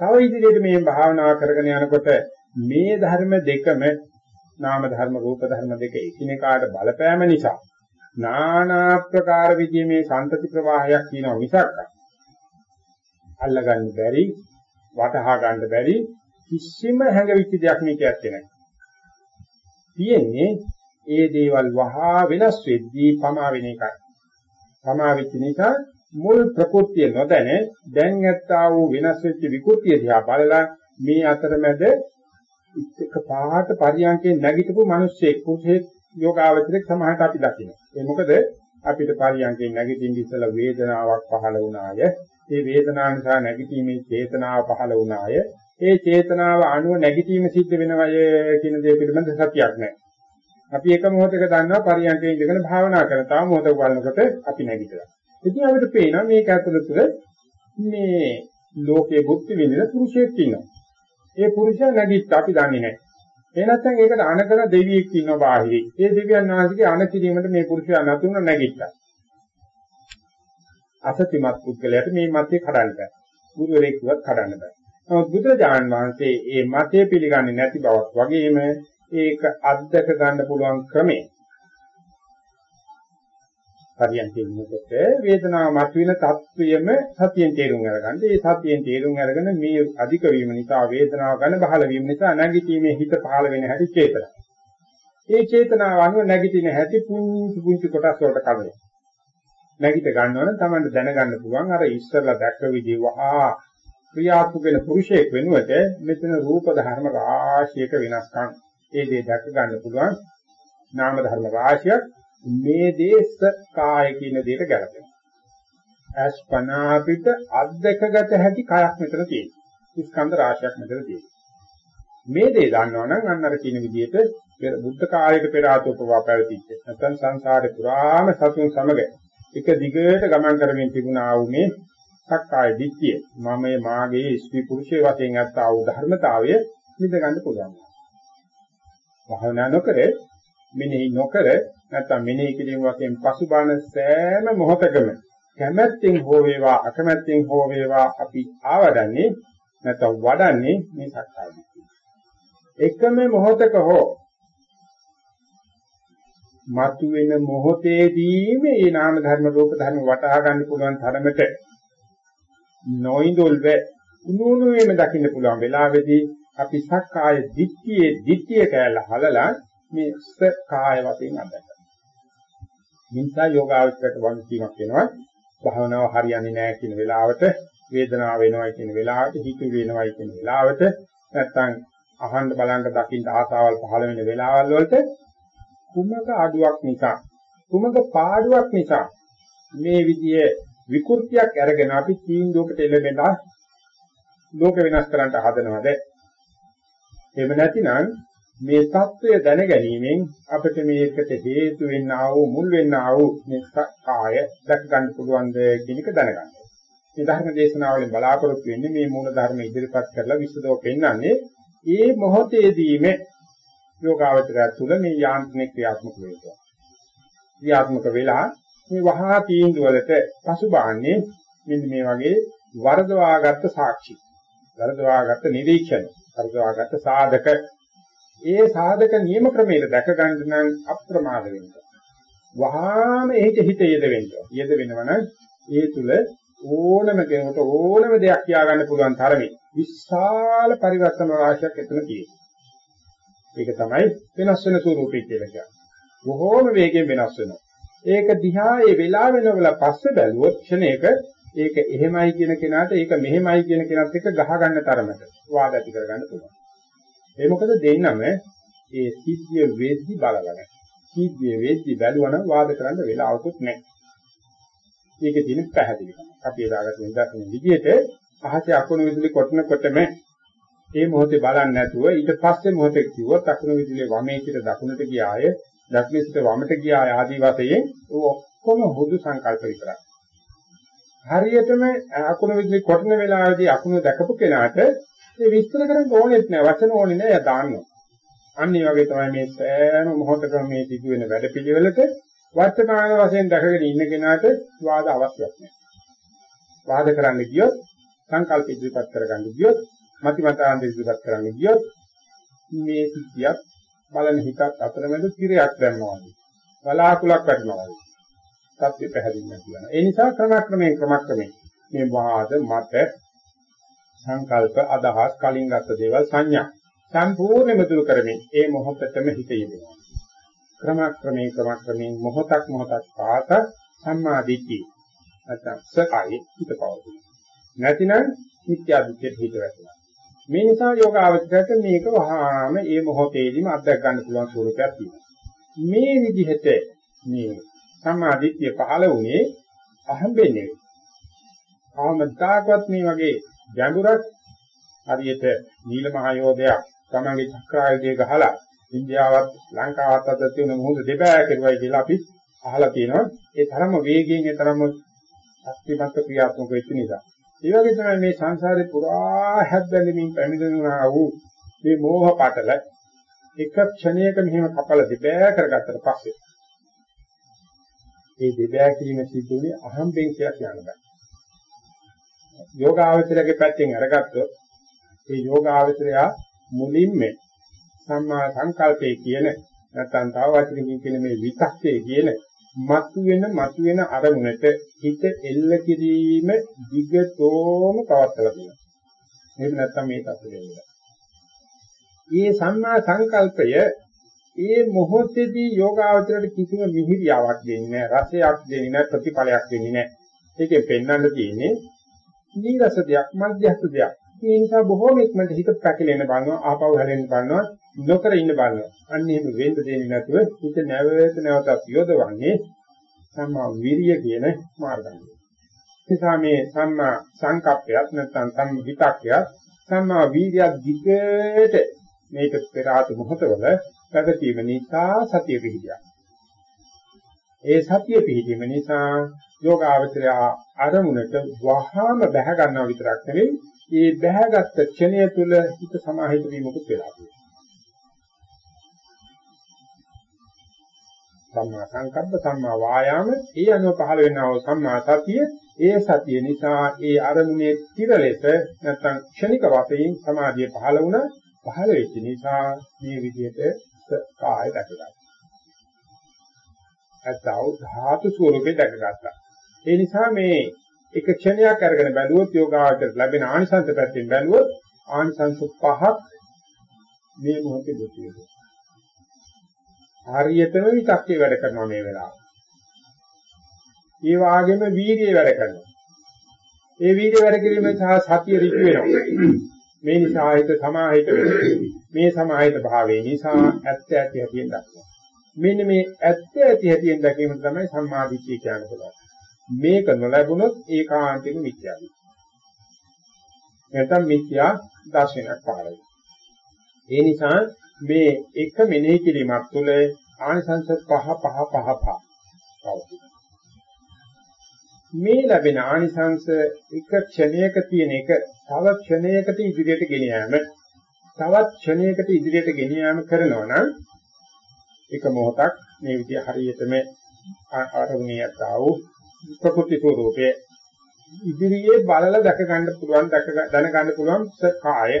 තව ඉදිරියට මේ භාවනා කරගෙන යනකොට මේ ධර්ම දෙකම නාම ධර්ම රූප ධර්ම දෙක එකිනෙකාට බලපෑම නිසා නානා ප්‍රකාර විදිහේ මේ සම්පති ප්‍රවාහයක් කියනවා මිසක් අල්ලගන්න බැරි වටහා ගන්න බැරි කිසිම හැඟවිච්ච දෙයක් මේක ඇත්තේ නැහැ. තියෙන්නේ ඒ දේවල් වහා වෙනස් වෙද්දී පමා වෙන එකයි. පමා වෙච්ච නිසා මුල් ප්‍රകൃතිය නොදැන දැන් ඇත්තා වූ වෙනස් වෙච්ච විකෘතිය දිහා බලලා මේ අතරමැද එක පාට පරියන්කේ නැගිටපු මිනිස්සෙක් කුසෙක් යෝගාවචරයක් සමහරට අපි දකිනවා. ඒ මොකද අපිට පරියන්කේ නැගිටින්න ඉස්සලා වේදනාවක් පහළ වුණාය. ඒ වේදනාව නිසා නැගිටීමේ චේතනාව පහළ වුණාය. ඒ චේතනාව අනුව නැගිටීම සිද්ධ වෙනවය කියන දේ පිළිබඳ සතියක් නැහැ. අපි එක මොහොතක දන්නවා පරියන්කේ ඉඳගෙන භාවනා කරන තාම මොහොතක බලනකොට අපි නැගිටලා. ඉතින් අපිට පේනවා මේක ඇතුළත මේ ලෝකයේ භුක්ති විඳින පුරුෂයෙක් ඉන්නවා. ඒ පුරුෂයා නැගිට අපි දන්නේ නැහැ. ඒ නැත්නම් ඒකට අනකර දෙවියෙක් ඉන්නවා බාහිරේ. ඒ දෙවියන් වහන්සේගේ අනකිරීමට මේ පුරුෂයා නැතුණ නැගිට්ටා. අසතිමත් පුද්ගලයාට මේ මතය කඩන්න බෑ. ගුරුවරයෙක් කිව්වත් කඩන්න බෑ. නමුත් බුදුරජාණන් වහන්සේ මේ මතය පිළිගන්නේ නැති බවක් වගේම ඒක අත්දක ගන්න පුළුවන් ක්‍රමේ පරියන්කේ මොකද වේදනාව මතුවෙන තත්වයම සතියෙන් තේරුම් අරගන්න. ඒ සතියෙන් තේරුම් අරගෙන මේ අධික වීම නිසා වේදනාව ගන්න බහල වීම නිසා නැගිටීමේ හිත පහළ වෙන හැටි චේතන. ඒ චේතනාව අනුව නැගිටින හැටි පුංචි පුංචි කොටස් වලට කඩනවා. නැගිට ගන්නවනම් Tamanට දැනගන්න පුළුවන් අර ඉස්සරලා දැක්ක විදිහ වහා ක්‍රියාත්මක වෙන පුරුෂයෙක් වෙනුවට මෙතන රූප ධර්ම රාශියක වෙනස්කම් ඒ දේ දැක ගන්න පුළුවන් නාම ධර්ම රාශියක් මේ දේශ කාය කියන දෙයට ගැලපෙනවා. අස්පනා පිට අද්දකගත හැකි කයක් මෙතන තියෙනවා. ස්කන්ධ රාශියක් මෙතන තියෙනවා. මේ දේ දන්නවනම් අන්න අර කියන විදිහට පෙර බුද්ධ කාලයට පෙර ආතෝපව පැවතිච්ච නැත්නම් සංසාරේ පුරාම සතුන් සමග එක දිගට ගමන් කරමින් තිබුණා වූ මේ සක්කාය දිට්ඨිය මමයේ මාගේ ස්ත්‍රී පුරුෂයේ වශයෙන් ඇත්තා වූ ධර්මතාවය මිද ගන්න පුළුවන්. භාවනා නොකර මෙනෙහි නොකර නැත්නම් මෙනෙහි කිරීම වශයෙන් පසුබාන සෑම මොහොතකම කැමැත්තෙන් හෝ වේවා අකමැත්තෙන් හෝ වේවා අපි ආවඩන්නේ නැත්නම් වඩන්නේ මේ සක්කාය දිට්ඨිය. එකම මොහොතක හෝ මතුවෙන මොහොතේදීම මේ නාම ධර්ම රූප ධර්ම වටහා ගන්න පුළුවන් තරමට නොයිඳුල්ව උනුනුවේම දකින්න පුළුවන් වෙලාවේදී අපි සක්කාය දිට්ඨියේ දිට්ඨිය කැල හලලා මේ සකාය වශයෙන් අදහනවා. මිනිසා යෝගාවචරයට වන්තිමක් වෙනවා. භාවනාව හරියන්නේ නැහැ කියන වෙලාවට වේදනාව වෙනවයි කියන වෙලාවට හිතු වෙනවයි කියන වෙලාවට නැත්තම් අහන්න බලන්න දකින්න ආසාවල් පහළ වෙන වෙලාවල් වලට කුමක අඩුවක් නිසා කුමක පාඩුවක් නිසා මේ විදිය විකෘතියක් අරගෙන අපි තීන්දුවකට එළඹෙලා ලෝක වෙනස් කරන්න හදනවද? එහෙම නැතිනම් මේ தত্ত্বය දැන ගැනීමෙන් අපිට මේකට හේතු වෙන්න ආව මුල් වෙන්න ආව මේ කාය දැක ගන්න පුළුවන්ද කියන එක දැනගන්න. මේ ධර්ම දේශනාවලින් බලාපොරොත්තු වෙන්නේ මේ මූල ධර්ම ඉදිරිපත් කරලා විසදව පෙන්වන්නේ ඒ මොහොතේදීම යෝගාවචරය තුළ මේ යාන්ත්‍රණය ක්‍රියාත්මක වෙනවා. ක්‍රියාත්මක වෙලා මේ වහා තීන්දුව වලට පසුබාන්නේ මෙන්න මේ වගේ වරදවාගත්ත සාක්ෂි. වරදවාගත්ත නිරීක්ෂණ. වරදවාගත්ත සාධක ඒ සාධක නියම ක්‍රමයට දැක ගන්න නම් අප්‍රමාද වෙන්න. වහාම ඒක හිත යෙද වෙන්න. යෙද වෙනවනම් ඒ තුල ඕනම කෙනෙකුට ඕනම දෙයක් කියා ගන්න පුළුවන් තරමේ විශාල පරිවර්තන රාශියක් එතන තියෙනවා. ඒක තමයි වෙනස් වෙන ස්වරූපය කියලා කියන්නේ. බොහෝම වේගයෙන් වෙනස් වෙනවා. ඒක දිහා ඒ වෙලා වෙනවල පස්සේ බැලුවොත් ක්ෂණයක ඒක එහෙමයි කියන කෙනාට ඒක මෙහෙමයි කියන කෙනත් එක්ක ගහ ගන්න තරමට වාද ඇති කර ගන්න පුළුවන්. ඒ මොකද දෙන්නම ඒ සිද්ධිය වෙද්දි බලගෙන සිද්ධිය වෙද්දි බැලුවනම් වාද කරන්න වෙලාවකුත් නැහැ. ඒකේ තියෙන පැහැදිලිකම. අපි එදාගත් නිදර්ශන විදිහට අහසේ අකුණු විදුලි කොටනකොටම මේ මොහොතේ බලන්නේ නැතුව ඊට පස්සේ මොහොතේ කිව්වොත් අකුණු විදුලිය වමේ සිට දකුණට ගියාය, දකුණේ සිට වමට ගියාය ආදී වශයෙන් ඔක්කොම හුදු සංකල්ප විතරයි. හරියටම අකුණු විදුලි කොටන වෙලාවේදී අකුණු දැකපු කෙනාට ඒ විස්තර කරන්න ඕනෙත් නෑ වචන ඕනේ නෑ එයා දාන්නවා. අන්න ඒ වගේ තමයි මේ සෑම මොහොතකම මේ සිදුවෙන වැඩපිළිවෙලට වර්තමාන වශයෙන් දැකගෙන ඉන්න කෙනාට වාද අවශ්‍යයක් නෑ. වාද කරන්න ගියොත් සංකල්ප ඉදිරිපත් කරගන්න ගියොත් මතිමතාන්ත ඉදිරිපත් කරන්න ගියොත් මේ සිද්ධියක් බලන හිතත් අතරමැද තිරයක් දැම්මා වගේ. බලාකුලක් වැටෙනවා වගේ. සත්‍ය පැහැදිලි නැතිවන. ඒ නිසා ක්‍රමක්‍රමයෙන් ක්‍රමක්‍රමයෙන් මේ වාද මත සංකල්ප අදහස් කලින් ගත්ත දේවල් සංඥා සම්පූර්ණයෙන්ම දුරු කරමින් ඒ මොහොතටම හිත යෙදෙනවා. ක්‍රමක්‍රමයෙන් ක්‍රමක්‍රමයෙන් මොහොතක් මොහොතක් පාත සම්මා දිට්ඨිය නැත්නම් සකයි හිත පවතින. නැතිනම් මිත්‍යා දිට්ඨියට හිත වැටෙනවා. මේ නිසා යෝගාවචරයට මේක වහාම මේ මොහොතේදීම අත්දැක ගන්න පුළුවන් ස්වරූපයක් තියෙනවා. මේ විදිහට මේ සම්මා දිට්ඨිය පහළ වුණේ අහම්බෙන්නේ. ආමදාකවත් මේ වගේ ගැඹුරක් හරියට නීල මහ යෝධයා තමගේ චක්‍රායුධය ගහලා ඉන්දියාවත් ලංකාවත් අතර තියෙන මුහුද දෙපෑ කෙරුවයි කියලා අපි අහලා තියෙනවා. ඒ තරම වේගයෙන් ඒ තරම ශක්තිමත් ක්‍රියාත්මක වෙච්ච නිසා. ඒ වගේ තමයි මේ සංසාරේ පුරා හැද්දෙමින් පැමිණෙනා වූ මේ මෝහ පටල එක ක්ෂණයක මෙහෙම කපල දෙපෑ කරගත්තට පස්සේ ඒ දෙපෑ කිරීම සිදුුනේ අහම්බෙන් කියලා කියන්න බෑ. යෝගාවචරයේ පැත්තෙන් අරගත්තොත් ඒ යෝගාවචරය මුලින්ම සම්මා සංකල්පයේ කියන නැත්නම් තව වචනකින් කියන මේ විතක්කේ කියන මතුවෙන මතුවෙන අරමුණට හිත එල්ල කිරීම දිගටම පවත්වලා තියෙනවා. එහෙම නැත්නම් මේ තත්ත්වෙ වෙන්නේ. මේ සම්මා සංකල්පය ඒ මොහොතේදී යෝගාවචරයට කිසිම මිහිරියාවක් දෙන්නේ නැහැ, රසයක් දෙන්නේ නැහැ, ප්‍රතිඵලයක් දෙන්නේ නැහැ. ඒකෙන් පෙන්වන්න තියෙන්නේ නීරස දෙයක්, මධ්‍යස්ථ දෙයක්. ඒ නිසා බොහෝම ඉක්මනට හිත පැකිලෙන බලනවා, ආපහු හැරෙන්න බලනවා, නොකර ඉන්න බලනවා. අන්න එහෙම වෙන්න දෙන්නේ නැතුව හිත නැවත නැවතත් යොදවන්නේ සම්මා විරිය කියන මාර්ගය. නිසා මේ සම්මා සංකප්පයත් නැත්නම් සම්හිතක්යත් සම්මා වීර්යයක් දිගට මේක පෙර ආතු මොහතවල පැවතීම නිසා සතිය පිහිටියා. ඒ සතිය පිහිටීම නිසා යෝගාවචරය අරමුණට වහාම බැහැ ගන්නවා විතරක් නෙවෙයි, ඒ බැහැගත් ක්ෂණය තුළ හිත සමාහිත වීමකුත් වෙලා තියෙනවා. සම්මා සංකප්ප සම්මා වායාම ඒ අනුව පහළ වෙනා වූ සම්මා සතිය ඒ සතිය නිසා ඒ අරමුණේ තිර ලෙස නැත්නම් ක්ෂණික වශයෙන් සමාධිය පහළ වුණා පහළ වෙච්ච නිසා මේ විදිහට කාය දැකගත්තා. අතව ධාතු ස්වරූපේ දැකගත්තා. ඒ නිසා මේ එක ක්ෂණයක් අරගෙන බැලුවොත් යෝගාවචර ලැබෙන ආනිසංස පැත්තෙන් බැලුවොත් ආනිසංස පහක් මේ මොහොතේ දුක වෙනවා. හරියටම විතක්කේ වැඩ කරනවා මේ වෙලාවේ. ඒ වාගේම වීර්යය වැඩ කරනවා. ඒ වීර්ය වැඩ කිරීම සහ සතිය ඍජු වෙනවා. මේ නිසා හිත සමාහිත වෙනවා. මේ සමාහිත භාවයේ නිසා ඇත්ත ඇති හැටියෙන් දක්වනවා. මෙන්න මේ ඇත්ත ඇති හැටියෙන් දැකීම තමයි සම්මාදිට්ඨිය කියන පුළුවන්. මේක නොලැබුණොත් ඒකාන්තයෙන් මිත්‍යාවයි. නැත්නම් මිත්‍යා දර්ශනයක් පහළ වෙනවා. ඒ නිසා මේ එක මෙනෙහි කිරීමක් තුළ ආනිසංස පහ පහ පහ පහ පවතිනවා. මේ ලැබෙන ආනිසංස එක ක්ෂණයක තියෙන එක තව ක්ෂණයකට ඉදිරියට ගෙන යාම තවත් ක්ෂණයකට ඉදිරියට ගෙන යාම කරනවා නම් එක මොහොතක් මේ විදිය හරියටම ආරම්භණියට ආව ප්‍රකෘති ස්වરૂපයේ ඉදිරියේ බලලා දැක ගන්න පුළුවන් දැක දැන ගන්න පුළුවන් කාය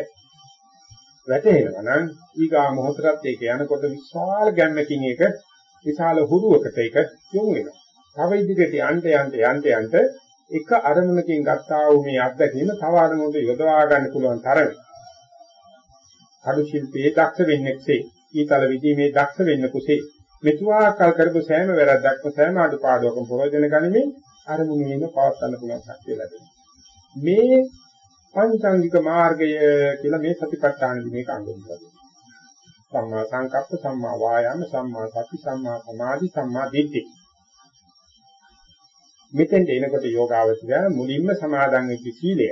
වැටෙනවා නම් ඊගා මොහොතකට ඒක යනකොට විශාල ගැම්මකින් ඒක විශාල හුරුවකට ඒක යොමු වෙනවා. තව ඉදිරියට යන්න යන්න යන්න යන්න එක අරමුණකින් ගත්තා වූ මේ අත්දැකීම තව අරමුණකට යොදවා ගන්න පුළුවන් තරම. කඩු ශිල්පයේ දක්ෂ වෙන්නෙක්සේ ඊතල විදීමේ දක්ෂ වෙන්න කුසේ මෙතුආකල් කරපු සෑම වැරද්දක්ම සෑම අඩුපාඩුවකම ප්‍රයෝජන ගනිමින් අරමුණේම පවත්වන්න පුළුවන් ශක්තිය ලැබෙනවා. මේ පංචාංගික මාර්ගය කියලා මේ සතිපට්ඨානෙදි මේක අඳුන්වනවා. සම්මා සංකප්ප, සම්මා වායාම, සම්මා සති, සම්මා සමාධි, සම්මා දිට්ඨි. මෙතෙන් එනකොට යෝගාවචරය මුලින්ම සමාදන් වෙච්ච සීලය.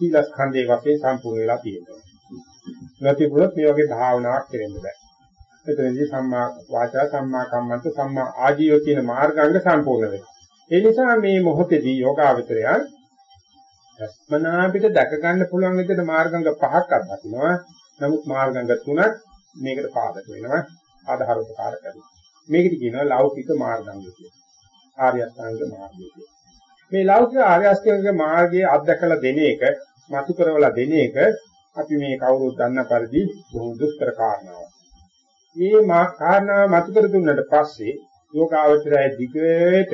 සීලස්කන්ධයේ වශයෙන් සම්පූර්ණ වෙලා තියෙනවා. නැතිවොත් මේ වගේ භාවනාවක් කරන්න බෑ. එතනදී සම්මා වාචා, සම්මා කම්මන්ත, සම්මා ආජීව කියන මාර්ගාංග සම්පූර්ණ වෙනවා. ඒ නිසා මේ මොහොතේදී යෝගාවචරය අස්මනා පිට දැක ගන්න පුළුවන් විදිහට මාර්ගංග පහක් අත්දකින්නවා. නමුත් මාර්ගංග තුනක් මේකට පාදක වෙනවා. ආධාර උපකාර කරනවා. මේකට කියනවා ලෞකික මාර්ගංග කියලා. ආර්ය අෂ්ටාංග මාර්ගය කියලා. මේ ලෞකික ආර්ය අෂ්ටාංග මාර්ගයේ අත්දකලා දෙන එක, මතු කරවලා දෙන එක අපි මේ කවුරුත් දන්න පරිදි බොහොම දුෂ්කර කාරණාවක්. මේ මා කාරණාව මතු කර දුන්නට පස්සේ යෝගාවචරය දිගට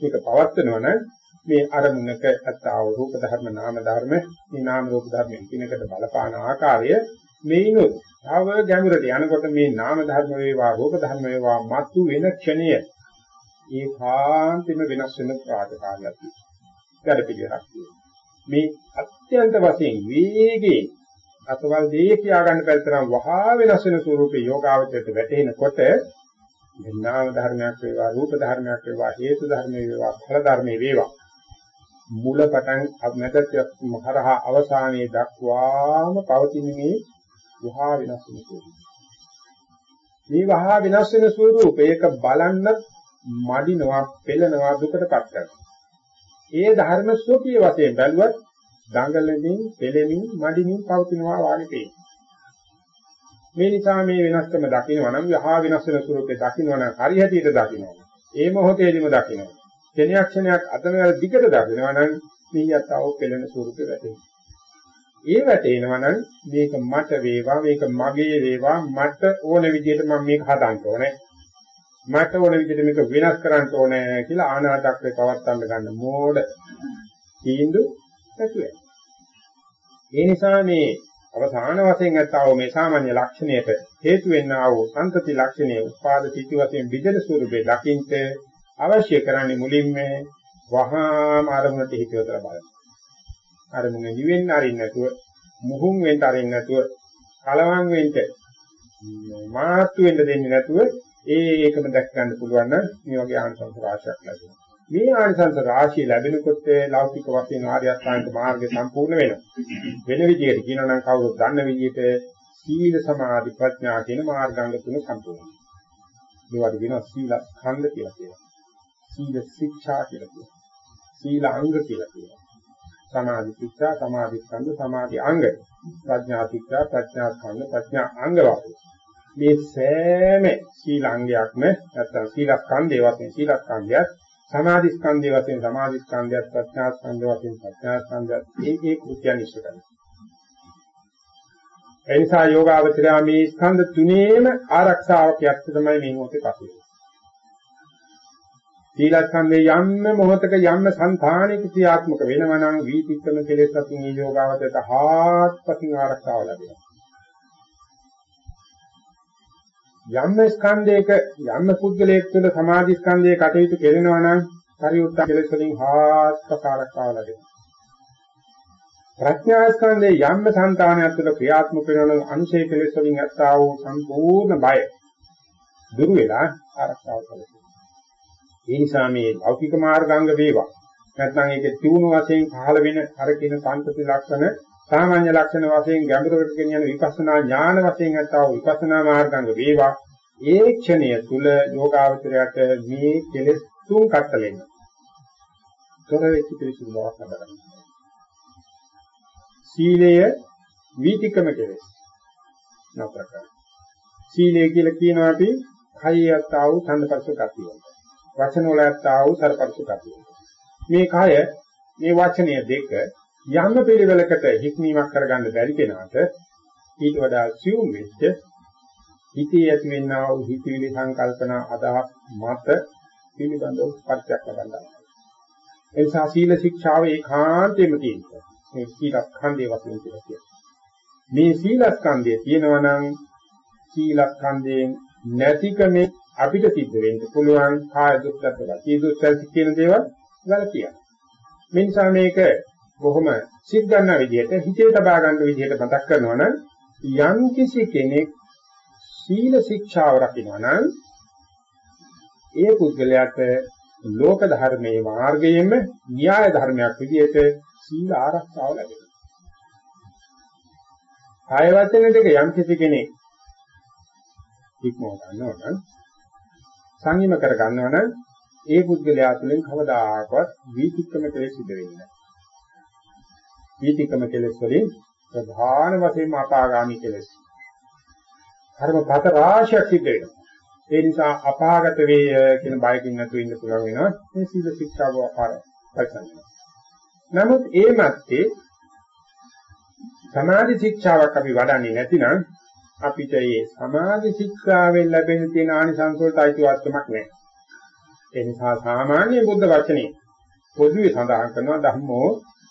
මේක පවත්වනවා නම් මේ අරමුණක අත්තාව රූප ධර්ම නාම ධර්ම මේ නාම රූප ධර්ම එකිනෙකට බලපාන ආකාරය මේනොත් තව ගැඹුරට යනකොට මේ නාම ධර්ම වේවා රූප ධර්ම වේවා මතු වෙන ක්ෂණය. ඒ කාන්තෙම වෙනස් වෙන ප්‍රාතකාරයක් ගැටපිළිවෙලක් මේ අත්‍යන්ත වශයෙන් වේගයෙන් අතවල් දේ කියා ගන්න පෙරතරම් වහා වෙනස් වෙන ස්වරූපේ යෝගාවචරයට වැටෙනකොට නාම ධර්මයක් වේවා රූප ධර්මයක් වේවා හේතු ධර්මයේ වේවා ඵල ධර්මයේ වේවා. මුල පටන් මැදට මහරහා අවසානයේ දක්වාම පවතින මේ වහා වෙනස් වෙන ස්වරූපය. මේ වහා වෙනස් වෙන ස්වරූපයක බලන්න මඩිනවා, පෙළනවා, දුකටපත් කරනවා. ඒ ධර්ම ස්වකීය වශයෙන් බැලුවත් දඟලමින්, පෙළෙමින්, මඩිමින් පවතිනවා වාගේ පේනවා. මේ නිසා මේ වෙනස්කම දකිනවා නම් යහා වෙනස් වෙන ස්වරූපේ දකිනවා නම් හරි හැටියට දකිනවා. ඒ මොහොතේදීම දකිනවා. ක්ෂණයක් ක්ෂණයක් අතමැල දිගට දකිනවා නම් මීයතාව පෙළෙන ස්වරූපේ වැටෙනවා. ඒ වැටෙනවා නම් මේක මට වේවා මේක මගේ වේවා මට ඕන විදිහට මම මේක හදන්න ඕනේ. මට ඕන විදිහට මේක වෙනස් කරන්න ඕනේ කියලා ආනාදක්වේ පවත්තන්න ගන්න මෝඩ තීන්දුව නැතුව. ඒ නිසා මේ අවසාන වශයෙන් ඇත්තව මේ සාමාන්‍ය ලක්ෂණයට හේතු වෙන්නා වූ සංතති ලක්ෂණයේ උපාද සිටි වශයෙන් විජල ස්වරූපේ දකින්ට අවශ්‍ය කරන්නේ මුලින්ම වහාම ආරමුණට හිතවතර බලන්න. ආරමුණ නිවෙන්න අරින්න නැතුව මුහුන් වෙන්න අරින්න නැතුව කලවම් වෙන්න මාතු වෙන්න දෙන්නේ නැතුව ඒ ඒකම දැක් ගන්න පුළුවන් නම් මේ වගේ ආනිසංස රාශියක් ලැබෙනවා. මේ ආනිසංස රාශිය ලැබෙනකොට ලෞකික වශයෙන් ආර්ය අෂ්ටාංග මාර්ගය සම්පූර්ණ වෙනවා. වෙන විදිහට කියනවා නම් කවුරුත් දන්න විදිහට සීල සමාධි ප්‍රඥා කියන මාර්ගාංග තුන සම්පූර්ණයි. මේවට කියනවා සීල ඛණ්ඩ කියලා කියනවා. සීල ශික්ෂා කියලා කියනවා. සීල අංග කියලා කියනවා. සමාධි ශික්ෂා, සමාධි ඛණ්ඩ, සමාධි අංග. ප්‍රඥා ශික්ෂා, ප්‍රඥා ඛණ්ඩ, ප්‍රඥා අංග වගේ. මේ සෑම සීලාංගයක්ම නැත්නම් සීලස්කන්ධය වශයෙන් සීලස්කන්ධයත් සමාධි ස්කන්ධය වශයෙන් සමාධි ස්කන්ධයත් ප්‍රඥා ස්කන්ධය වශයෙන් ප්‍රඥා ස්කන්ධයත් ඒ ඒ කෘත්‍යයන් ඉෂ්ට කරනවා. එනිසා යෝගාවචරය මේ ස්කන්ධ තුනේම ආරක්ෂාවක් යක්ෂ තමයි මේ මොහොතේ පසුවේ. සීලස්කන්ධයේ යම්ම මොහොතක යම්ම සංධානයක ක්‍රියාත්මක වෙනවා නම් වීතික්‍රම කෙලෙස් අතින් මේ යෝගාවචරයට හාත්පසින් ආරක්ෂාව ලැබෙනවා. යම් ස්කන්ධයක යම් පුද්ගලයෙක් තුළ සමාධි ස්කන්ධයේ කටයුතු කෙරෙනවා නම් පරිඋත්ත කෙලෙස් වලින් හාත්පසාරක්තාව ලැබෙනවා. ප්‍රඥා ස්කන්ධයේ යම් සංතානයක් තුළ ක්‍රියාත්මක වෙනවා නම් අනුශේ කෙලෙස් වලින් අත්තා වූ සම්පූර්ණ බය දුරු වෙලා ආරක්ෂාව ලැබෙනවා. ඒ නිසා මේ ලෞකික මාර්ගාංග වේවා නැත්නම් ඒකේ තුණු වශයෙන් පහළ වෙන අර කියන සංකති ලක්ෂණ සාමාන්‍ය ලක්ෂණ වශයෙන් ගැඹුරකට ගෙනියන විපස්සනා ඥාන වශයෙන් නැත්නම් විපස්සනා මාර්ගංග වේවා ඒ ක්ෂණය තුල යෝගාවචරයට මේ කෙලෙස් තුන් කටලෙන්න. තොර වෙච්ච පිළිසුදු බවක් හදගන්න. සීලය වීතිකම කෙලෙස්. නතරක. සීලය කියලා කියනවා අපි කය යත්තා වූ ඡන්දපරස ගතිය. වචන වල යත්තා වූ සරපරස ගතිය. මේ කය මේ වචනය දෙක යම් පිළිවෙලකට හික්මීමක් කරගන්න බැරි කෙනාට ඊට වඩා සියුම් වෙච්ච හිතේ ඇති වෙන්නා වූ හිතවිලි සංකල්පන අදහස් මත පිළිබඳව පරිත්‍යක් ලබනවා. ඒ නිසා සීල ශික්ෂාව ඒකාන්තයෙන්ම තියෙනවා. මේ සීලස්කන්ධය වශයෙන් කියලා කියනවා. මේ සීලස්කන්ධය තියෙනවා නම් සීලස්කන්ධයෙන් නැතිකමේ අපිට සිද්ධ වෙන්න පුළුවන් කාය දුක්ඛ ප්‍රති දුක්ඛ කියන දේවල් ගලපියා. මේ නිසා මේක බොහොම සිත් ගන්න විදිහට හිතේ තබා ගන්න විදිහට මතක් කරනවා නම් යම් කිසි කෙනෙක් සීල ශික්ෂාව රකින්නවා නම් ඒ පුද්ගලයාට ලෝක ධර්මයේ මාර්ගයෙන්ම න්‍යාය ධර්මයක් විදිහට සීල ආරක්ෂාව ලැබෙනවා. කාය වචන දෙක යම් කිසි කෙනෙක් ඉක්මව ගන්නවා නම් සංයම කර ගන්නවා නම් ඒ පුද්ගලයා තුළින් කවදාකවත් වීතික්‍රම කෙලෙස් සිදු වෙන්නේ නැහැ. වීතිකම කෙලෙස් වලින් ප්‍රධාන වශයෙන්ම අපාගාමී කෙලෙස්. කර්මපත රාශියක් සිද්ධ වෙනවා. ඒ නිසා අපාගත වේ කියන බයකින් නැතුව ඉන්න පුළුවන් වෙනවා. මේ සීල ශික්ෂාව අපාර පරිසංගන. නමුත් ඒ මැත්තේ සමාධි ශික්ෂාවක් අපි වඩන්නේ නැතිනම් අපිට මේ සමාධි ශික්ෂාවෙන් ලැබෙන තියෙන ආනිසංස වලට අයිතිවාසිකමක් නැහැ. ඒ නිසා සාමාන්‍ය බුද්ධ වචනේ පොදුවේ සඳහන් කරනවා ධම්මෝ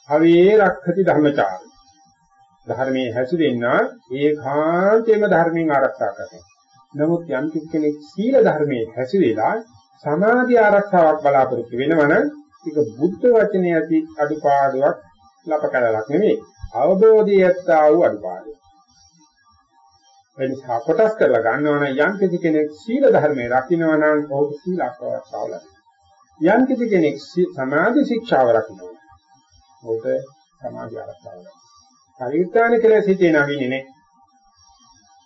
අවේ රක්ඛති ධම්මචාරය. ධර්මයේ හැසිරෙන්න ඒකාන්තයෙන්ම ධර්මයෙන් ආරක්ෂා කරනවා. නමුත් යම් කෙනෙක් සීල ධර්මයේ හැසිරෙලා සමාධි ආරක්ෂාවක් බලාපොරොත්තු වෙනවනම් ඒක බුද්ධ වචනේ ඇති අඩුපාඩුවක් ලපකලලක් නෙමෙයි. අවබෝධය ඇත්තා වූ අඩුපාඩුවක්. එනිසා කොටස් කරලා ගන්නවනම් යම් කිසි කෙනෙක් සීල ධර්මයේ රකින්නවා නම් ඔහු සීල ආරක්ෂාව ලබනවා. යම් කිසි කෙනෙක් සමාධි ශික්ෂාව රකින්නවා. ඔහුට සමාධි ආරක්ෂාව ලබනවා. පරිත්‍යාන කියලා සිටේ නගින්නේ නැහැ.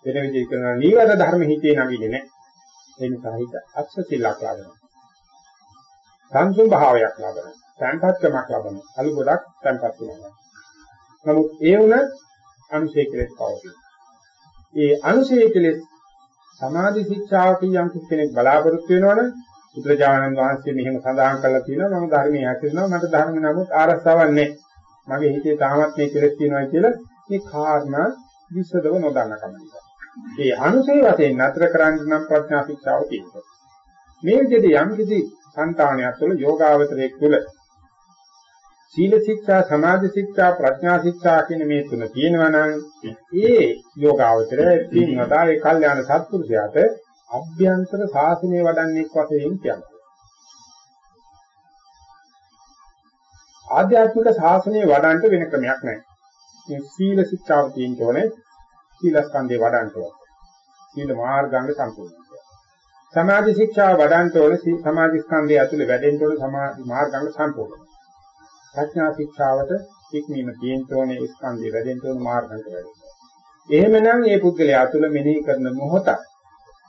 වෙන විදිහට කරනවා නීවර ධර්ම හිතේ නගින්නේ නැහැ. ඒ නිසා හිත අක්ෂ සිල්ලක් ලබනවා. සංසුන් භාවයක් ලබනවා. සංපත්කමක් ලබනවා. අලු ගොඩක් සංපත් වෙනවා. නමුත් ඒ වුණත් අනුශේ කෙලෙස් පවතින. ඒ අනුශේ කෙලෙස් සමාධි ශික්ෂාවක යම් කෙනෙක් බලාපොරොත්තු වෙනවනම් බුදුරජාණන් වහන්සේ මෙහෙම සඳහන් කරලා තියෙනවා මම ධර්මයේ හැසිරෙනවා මට ධර්ම නමුත් ආරස්සාවක් නැහැ. මගේ හිතේ තාමත් මේ කෙලෙස් තියෙනවා කියලා මේ කාරණා විසදව නොදන්න කම නිසා. ඒ අනුසේ වශයෙන් නතර කරන්න නම් ප්‍රඥා ශික්ෂාව තියෙනවා. මේ විදිහට යම් කිසි సంతානයක් තුළ යෝගාවතරයේ තුළ සීල ශික්ෂා සමාධි ශික්ෂා ප්‍රඥා ශික්ෂා කියන මේ තුන තියෙනවා නම් ඒ යෝගාවතරයේ පින්වතා ඒ කල්යාණ සත්පුරුෂයාට අභ්‍යන්තර ශාසනය වඩන්නේ වශයෙන් කියනවා. ආධ්‍යාත්මික ශාසනය වඩන්න වෙන ක්‍රමයක් නැහැ. මේ සීල ශික්ෂාව තියෙන්න ඕනේ. සීලස්කන්ධේ වඩන්න ඕනේ. සීල මාර්ගාංග සම්පූර්ණයි. සමාධි ශික්ෂාව වඩන්න ඕනේ සමාධි ස්කන්ධය ඇතුලේ වැඩෙන්න ඕනේ සමාධි මාර්ගාංග සම්පූර්ණයි. ප්‍රඥා ශික්ෂාවට ඉක්මීම තියෙන්න ඕනේ ස්කන්ධය වැඩෙන්න ඕනේ මාර්ගාංග වැඩෙන්න. එහෙමනම් මේ පුද්ගලයා තුළ මෙනෙහි කරන මොහොත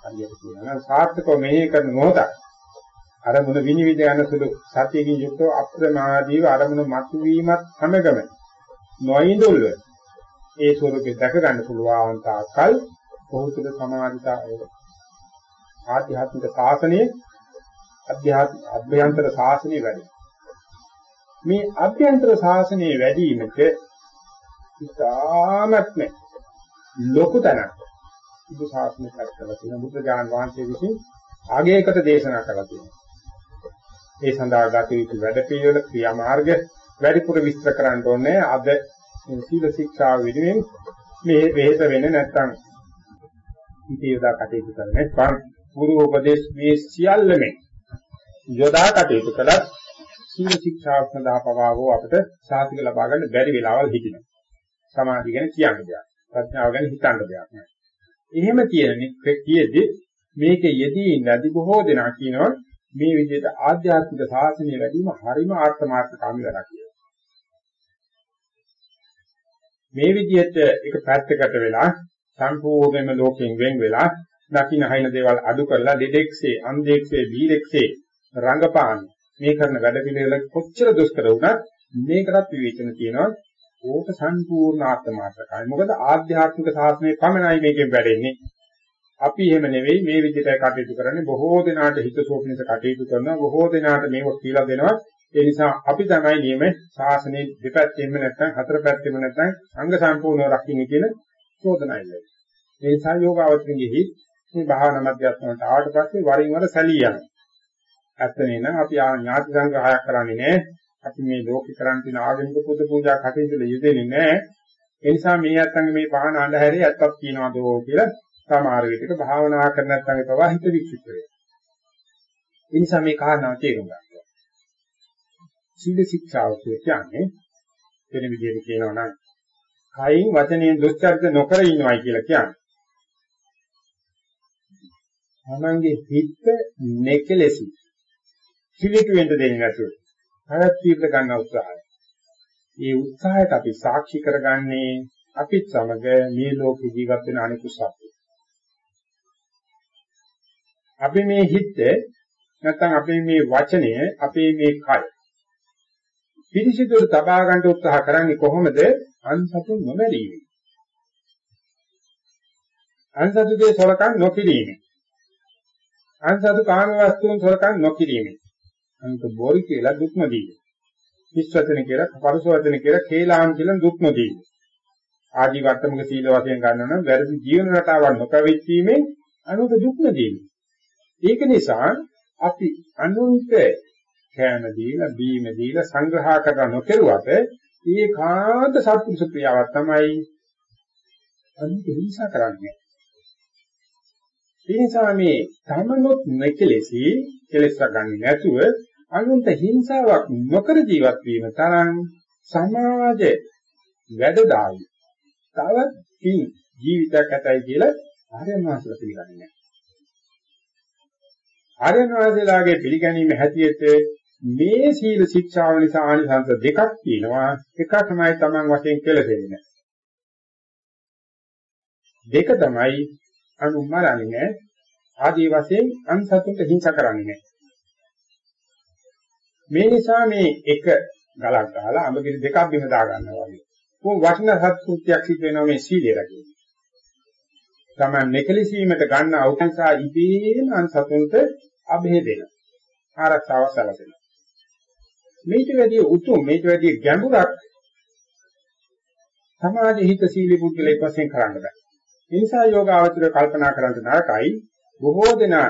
හරියට කියනවා නම් සාර්ථකව මෙනෙහි කරන මොහොත අරමුණ විනිවිද යන සුළු සතියකින් යුක්තව අප්‍රමාදීව අරමුණ මතුවීමත් සමගම නොයිඳුල්ව ඒ ස්වරූපේ දැක ගන්න පුළුවන් තාකල් ඔහු තුළ සමාධිතාවය ආධ්‍යාත්මික ශාසනයේ අධ්‍යාත්ම අභ්‍යන්තර ශාසනය වැඩි. මේ අභ්‍යන්තර ශාසනයේ වැඩිවීමක ඉතාමත්ම ලොකු තැනක්. බුදු ශාසනය කරලා තියෙන බුද්ධ ඥාන වහන්සේ විසින් ආගයකට දේශනා කළා තියෙනවා. ඒ සඳහා ගත යුතු වැඩ පිළිවෙල ක්‍රියාමාර්ග වැඩිපුර විස්තර කරන්න ඕනේ. අද සීල ශික්ෂාව වෙනුවෙන් මේ වෙහෙස වෙන්නේ නැත්නම් ඉතී යොදා කටයුතු කරන්නේ පන් ගුරු උපදේශ මේ සියල්ලම යොදා කටයුතු කළත් සීල ශික්ෂාව සඳහා පවාවෝ අපිට සාතික ලබා ගන්න බැරි වෙලාවල් හිටිනවා. සමාධිය ගැන කියන්න දෙයක්. ප්‍රඥාව ගැන හිතන්න දෙයක් නෑ. එහෙම තියෙන්නේ කියෙදි මේකේ යෙදී නැති බොහෝ දෙනා කියනවා මේ විදිහට ආධ්‍යාත්මික ශාසනය වැඩිම හරිම ආත්මාර්ථකාමී වැඩක් කියලා. මේ විදිහට එක පැත්තකට වෙලා සම්පූර්ණයෙන්ම ලෝකයෙන් වෙන් වෙලා දකින්න හයින දේවල් අඩු කරලා දෙදෙක්සේ අන්දෙක්සේ බීරෙක්සේ රංගපාන මේ කරන වැඩ පිළිවෙල කොච්චර දුෂ්කර වුණත් මේකටත් විවේචන තියෙනවා. ඕක සම්පූර්ණ ආත්මාර්ථකයි මොකද ආධ්‍යාත්මික ශාස්ත්‍රයේ පමණයි මේකෙන් වැඩෙන්නේ. අපි එහෙම නෙවෙයි මේ විදිහට කටයුතු කරන්නේ. බොහෝ දෙනාට හිතසෝපනිස කටයුතු කරනවා. බොහෝ දෙනාට මේක කියලා දෙනවා. ඒ නිසා අපි තමයි නියම ශාසනයේ දෙපැත්තෙම නැත්නම් හතර පැත්තෙම නැත්නම් අංග සම්පූර්ණව රකින්න කියන චෝදනයි. ඒ නිසා යෝගාවචරින්ගෙහි මේ භාවනා මධ්‍යස්ථානට ආවට පස්සේ වරින් වර සැලී යනවා. ඇත්තනේ නම් අපි ඥාති සංග්‍රහයක් කරන්නේ නැහැ. අපි මේ ලෝකේ කරන් තියෙන ආගමික පුද පූජා කටයුතු යෙදෙන්නේ නැහැ. ඒ නිසා මේ අත්ංග මේ පහන අඳුරේ ඇත්තක් තියනවාද කියලා සමහර විටක භාවනා කරන නැත්නම් ප්‍රවාහිත විචිත වෙනවා. ඒ නිසා මේ කාරණාව තේරුම් ගන්න. සීල ශික්ෂාව කියන්නේ වෙන විදිහට කියනවා නම් කයින් වචනයෙන් දුස්චර්ත නොකර ඉන්නවයි කියලා කියන්නේ. තමන්ගේ හිත නෙකලෙසි. කිලිට වෙන්න දෙන්නේ නැතුව. හරත් තීව්‍ර ගන්න උත්සාහය. මේ උත්සාහයට අපි සාක්ෂි කරගන්නේ අපිත් සමග මේ ලෝකේ ජීවත් වෙන අනිකුත් සත්ත්වෝ. අපි මේ හිත නැත්නම් අපේ මේ වචනය අපේ මේ කය පිරිසිදුට තබා ගන්න උත්සාහ කරන්නේ කොහොමද? අන්සතු නොමැරීම. අන්සතුගේ සොරකම් නොකිරීම. අන්සතු කාම වස්තුන් සොරකම් නොකිරීම. අන්ත බොරි කියලා දුක් නොදීම. විශ්වචන කියලා, පරස වචන කියලා, කේලාම් කියලා දුක් නොදීම. ආදි වර්තමක සීල වශයෙන් ගන්නවා නම් වැරදි ජීවන රටාවක් නොපැවැත්වීමෙන් අනුත දුක් නොදීම. ඒක නිසා අපි අනුන්ට කෑම දීලා බීම දීලා සංග්‍රහ කර නොකරුවට ඒකාන්ත සත්පුරුෂ ක්‍රියාවක් තමයි අනිත් හිංසා කරන්නේ. ඒ නිසා මේ තමනොත් නැකලෙසි කෙලෙස් ගන්නේ නැතුව අනුන්ට හිංසාවක් නොකර ජීවත් වීම තරම් සමාජ වැඩදායි. තවත් පින් ජීවිතයක් ඇතයි කියලා ආර්යයන් වහන්සේලා පිළිගන්නේ නැහැ. ආර්යයන් වහන්සේලාගේ පිළිගැනීම හැටියට මේ සීල ශික්ෂාව නිසා ආනිසංස දෙකක් තියෙනවා. එකක් තමයි Taman වශයෙන් කෙලෙන්නේ. දෙක තමයි අනුමරන්නේ නැහැ. ආදී වශයෙන් අන්සතුන්ට හිංසා කරන්නේ නැහැ. මේ නිසා මේ එක ගලක් ගහලා අඹගිරි දෙකක් බිම දා ගන්නවා වගේ. කොහොම වටිනා සත්‍යයක් සිද්ධ වෙනවා මේ සීලය රැකීම. තමයි මෙකලිසීමට ගන්න අවකාශය ඉබේම අන්සතුන්ට අභේ දෙනවා. ආරක්ෂාව සැලසෙනවා. මේට වැඩි උතුම් මේට වැඩි ගැඹුරක් සමාජ හිත සීලී පුද්ගලයෙක් වශයෙන් කරන්න බෑ. ඒ නිසා යෝගාවචරය කල්පනා කරන්න නරකයි බොහෝ දෙනා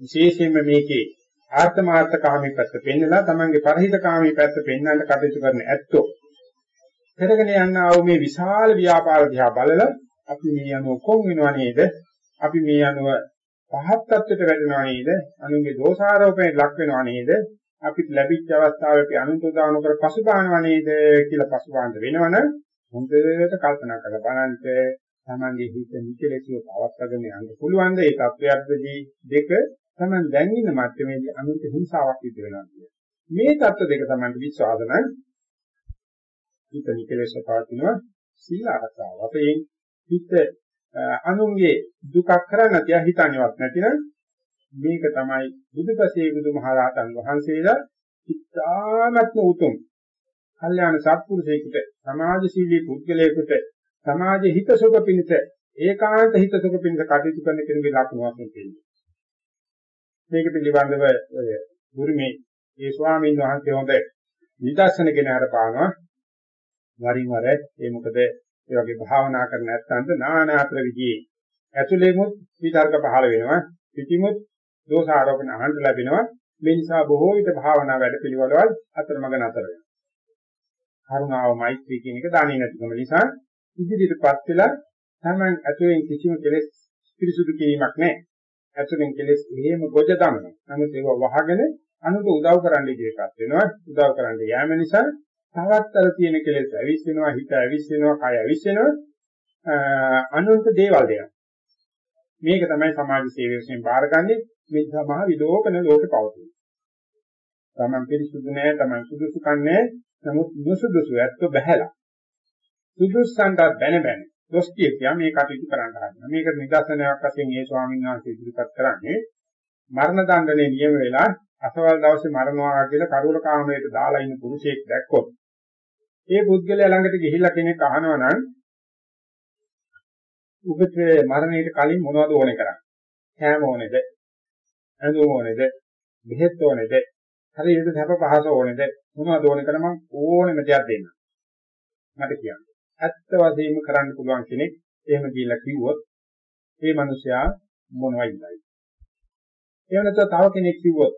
විශේෂයෙන්ම මේකේ ආත්මාර්ථ කාමී පැත්ත පෙන්නලා තමන්ගේ පරහිත කාමී පැත්ත පෙන්වන්න කටයුතු කරන ඇත්තෝ. කරගෙන යනා වූ මේ විශාල ව්‍යාපාර දිහා බලලා අපි මේ අනුව කොන් වෙනව නේද? අපි මේ අනුව පහත් තත්ත්වයට වැටෙනව නේද? අනුන්ගේ දෝෂාරෝපණයට ලක් වෙනව නේද? අපිට ලැබිච්ච අවස්ථාවක අනුන්ට දාන කර පසුබානව නේද කියලා පසුබාන්න වෙනවනම් හොඳට කල්පනා කරලා බලන්න. තමන්ගේ හිත නිකලෙසිව පවත්වාගෙන යන්න පුළුවන් ද ඒ තත්වයද්දී දෙක තමන් දැන් ඉන්න මට්ටමේදී අනුන්ට හිංසාවක් සිදු වෙනවා කියන්නේ. මේ தත්ත්ව දෙක තමයි විශ්වාස නම් හිත නිකලෙස පවතිනවා සීල ආරක්ෂාව. අපේ හිත අනුන්ගේ දුකක් කරන්න තියා හිතන්නේවත් නැතිනම් මේක තමයි බුදුපසේ බුදුමහරහතන් වහන්සේලා ඉතාමත්ම උතුම් කල්යාණ සත්පුරුෂයෙකුට සමාජශීලී පුද්ගලයෙකුට සමාජයේ හිත සුඛ පිණිස ඒකාන්ත හිත සුඛ පිණිස කටයුතු කරන කෙනෙකුගේ ලක්ෂණ වශයෙන් තියෙනවා. මේක පිළිබඳව ගුරුමේ ඒ ස්වාමීන් වහන්සේ හොඳ නිදර්ශනගෙන අර පානවා. වරින් වර ඒ මොකද ඒ වගේ භාවනා කරන නැත්නම් නානාතර විදිහේ ඇතුළේමුත් විතර්ක පහළ වෙනවා. පිටිමුත් දෝෂ ආරෝපණ අහන්න ලැබෙනවා. මේ නිසා බොහෝ විට භාවනා වැඩ පිළිවෙලවල් අතරමඟ නතර වෙනවා. කරුණාව මෛත්‍රී කියන එක දන්නේ නැතිකම නිසා ඉදිරියටපත් වෙලා තමන් ඇතුලෙන් කිසිම කෙලෙස් පිරිසුදු කිරීමක් නැහැ. ඇතුලෙන් කෙලෙස් එහෙම ගොජ දමනවා. නමුත් ඒව වහගෙන අනුට උදව් කරන්න ඉදිරියපත් වෙනවා. උදව් කරන්න යාම නිසා තවත් අර තියෙන කෙලෙස් ඇවිස්සෙනවා, හිත ඇවිස්සෙනවා, කය ඇවිස්සෙනවා. අනුන්ට දේවල් දෙනවා. මේක තමයි සමාජ සේවයෙන් බාරගන්නේ මේ සමහ විලෝපන ලෝකේ පවතින. තමන් පිරිසුදු නැහැ, තමන් සුදුසුකම් නැහැ. නමුත් නුසුදුසු ඇත්ත බහැලා. සුදුස්සන්ට බැන බැන දොස් කියතියා මේ කටයුතු කරන්න හදනවා. මේක නිදර්ශනයක් වශයෙන් මේ ස්වාමීන් වහන්සේ ඉදිරිපත් කරන්නේ මරණ දඬුවමේ නියම වෙලා අසවල් දවසේ මරණවා කියලා කරුවල කාමරයට දාලා ඉන්න පුරුෂයෙක් දැක්කොත් ඒ පුද්ගලයා ළඟට ගිහිල්ලා කෙනෙක් අහනවා නම් ඔබට මරණයට කලින් මොනවද ඕනේ කරන්නේ? කෑම ඕනේද? ඇඳුම ඕනේද? බෙහෙත් ඕනේද? හරියට සැප පහස ඕනේද? මොනවද ඕනේ කරා මම ඕනෙම දෙයක් දෙන්න. මට කියන්න. ඇත්ත වශයෙන්ම කරන්න පුළුවන් කෙනෙක් එහෙම කියලා කිව්වොත් ඒ මිනිසයා මොනවයි ඉඳයි. එහෙම නැත්නම් තව කෙනෙක් කිව්වොත්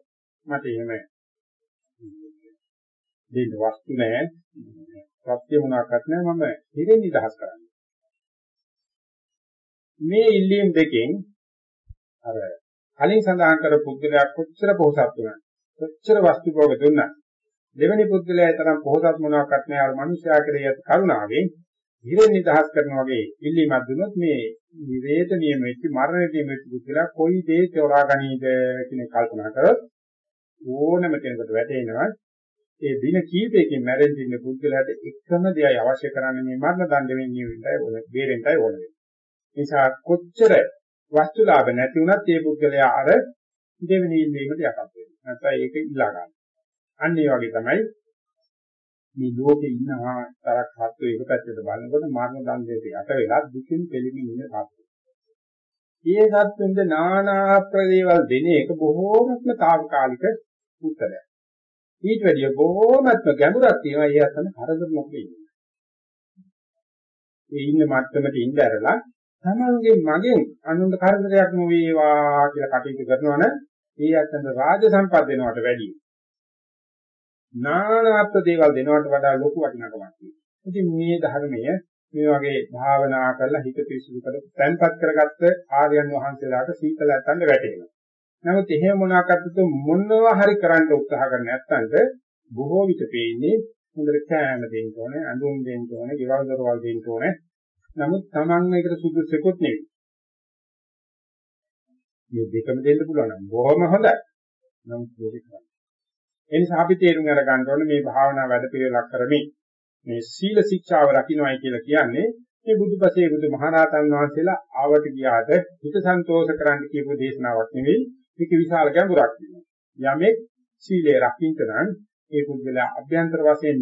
මට එහෙම දෙන්න වස්තු නැහැ. සත්‍ය මොනවාක්වත් නැහැ මම හිරෙන් නිදහස් කරන්නේ. මේ ඉල්ලීම් දෙකෙන් අර කලින් සඳහන් කර පුද්ගලයා කොච්චර පොහසත් වුණා කොච්චර වස්තු භෝග දුන්නා දෙවෙනි පුද්ගලයා තරම් පොහසත් මොනවාක්වත් නැහැ අර මිනිස්යා කෙරෙහි කරුණාවෙන් හිරෙන් නිදහස් කරන වගේ ඉල්ලීමක් දුන්නොත් මේ නිරේත නියම වෙච්ච මරණයට නියම වෙච්ච පුද්ගලයා කොයි දේ තෝරා ගනීද කියන කල්පනා කරොත් ඕනම කෙනෙකුට වැටෙනවා ඒ දින කීපයකින් මැරෙන්න ඉන්න පුද්ගලයාට එකම දෙයයි අවශ්‍ය කරන්නේ මේ මරණ දඬුවම් නියමිතයි ඕන බේරෙන්නයි ඕන වෙන්නේ. නිසා කොච්චර වස්තු ලාභ නැති වුණත් මේ පුද්ගලයා අර දෙවෙනි ඉල්ලීමට යටත් වෙනවා. නැත්නම් ඒක ඉල්ලා ගන්න. අන්න ඒ වගේ තමයි මේ ලෝකේ ඉන්නවා තරක් හත්තු එක පැත්තට බලනකොට මරණ දණ්ඩයට යට වෙලා දුකින් පෙළෙමින් ඉන්න සත්තු. ඒ සත්තුන්ද නානා ප්‍රදේවල් දෙන එක බොහෝමත්ම తాවකාලික උත්තරයක්. ඊට වැඩිය බොහෝමත්ම ගැඹුරක් තියෙනවා ඒ අතන හරදර මොකද ඉන්නේ. ඒ ඉන්න මට්ටමට ඉඳ ඇරලා තමන්ගේ මගෙන් අනුන්ට කරදරයක් නොවේවා කියලා කටයුතු කරනවනම් ඒ අතන රාජ සම්පත් වෙනවට වැඩියි නානාත්ම දේවල් දෙනවට වඩා ලොකු වටිනකමක් තියෙනවා. ඉතින් මේ ධර්මය මේ වගේ භාවනා කරලා හිත පිරිසිදු කර තැන්පත් කරගත්ත ආර්යයන් වහන්සේලාට සීතල ඇතන්න වැටෙනවා. නමුත් එහෙම මොනවාකට මොනවා හරි කරන්න උත්සාහ කරන්නේ නැත්නම් බොහෝ විට පේන්නේ හොඳට කෑම දෙන්න ඕනේ, අඳුම් දෙන්න ඕනේ, ගෙවල් දොරවල් දෙන්න ඕනේ. නමුත් Taman මේකට සුදුසුකෙකුත් නෙවෙයි. මේ දෙකම දෙන්න පුළුවන් නම් බොහොම හොඳයි. නමුත් මේක කරන්නේ. ඒ නිසා අපි තේරුම් අරගන්න ඕනේ මේ භාවනා වැඩ පිළිවෙලක් කරමින් මේ සීල ශික්ෂාව රකින්නයි කියලා කියන්නේ මේ බුදුපසේ බුදුමහරහතන් වහන්සේලා ආවට ගියාට හිත සන්තෝෂ කරන්න කියපු දේශනාවක් නෙවෙයි මේක විශාල ගැඹුරක් තියෙනවා. යමෙක් සීලය රකින්න නම් ඒ පුද්ගලයා අභ්‍යන්තර වශයෙන්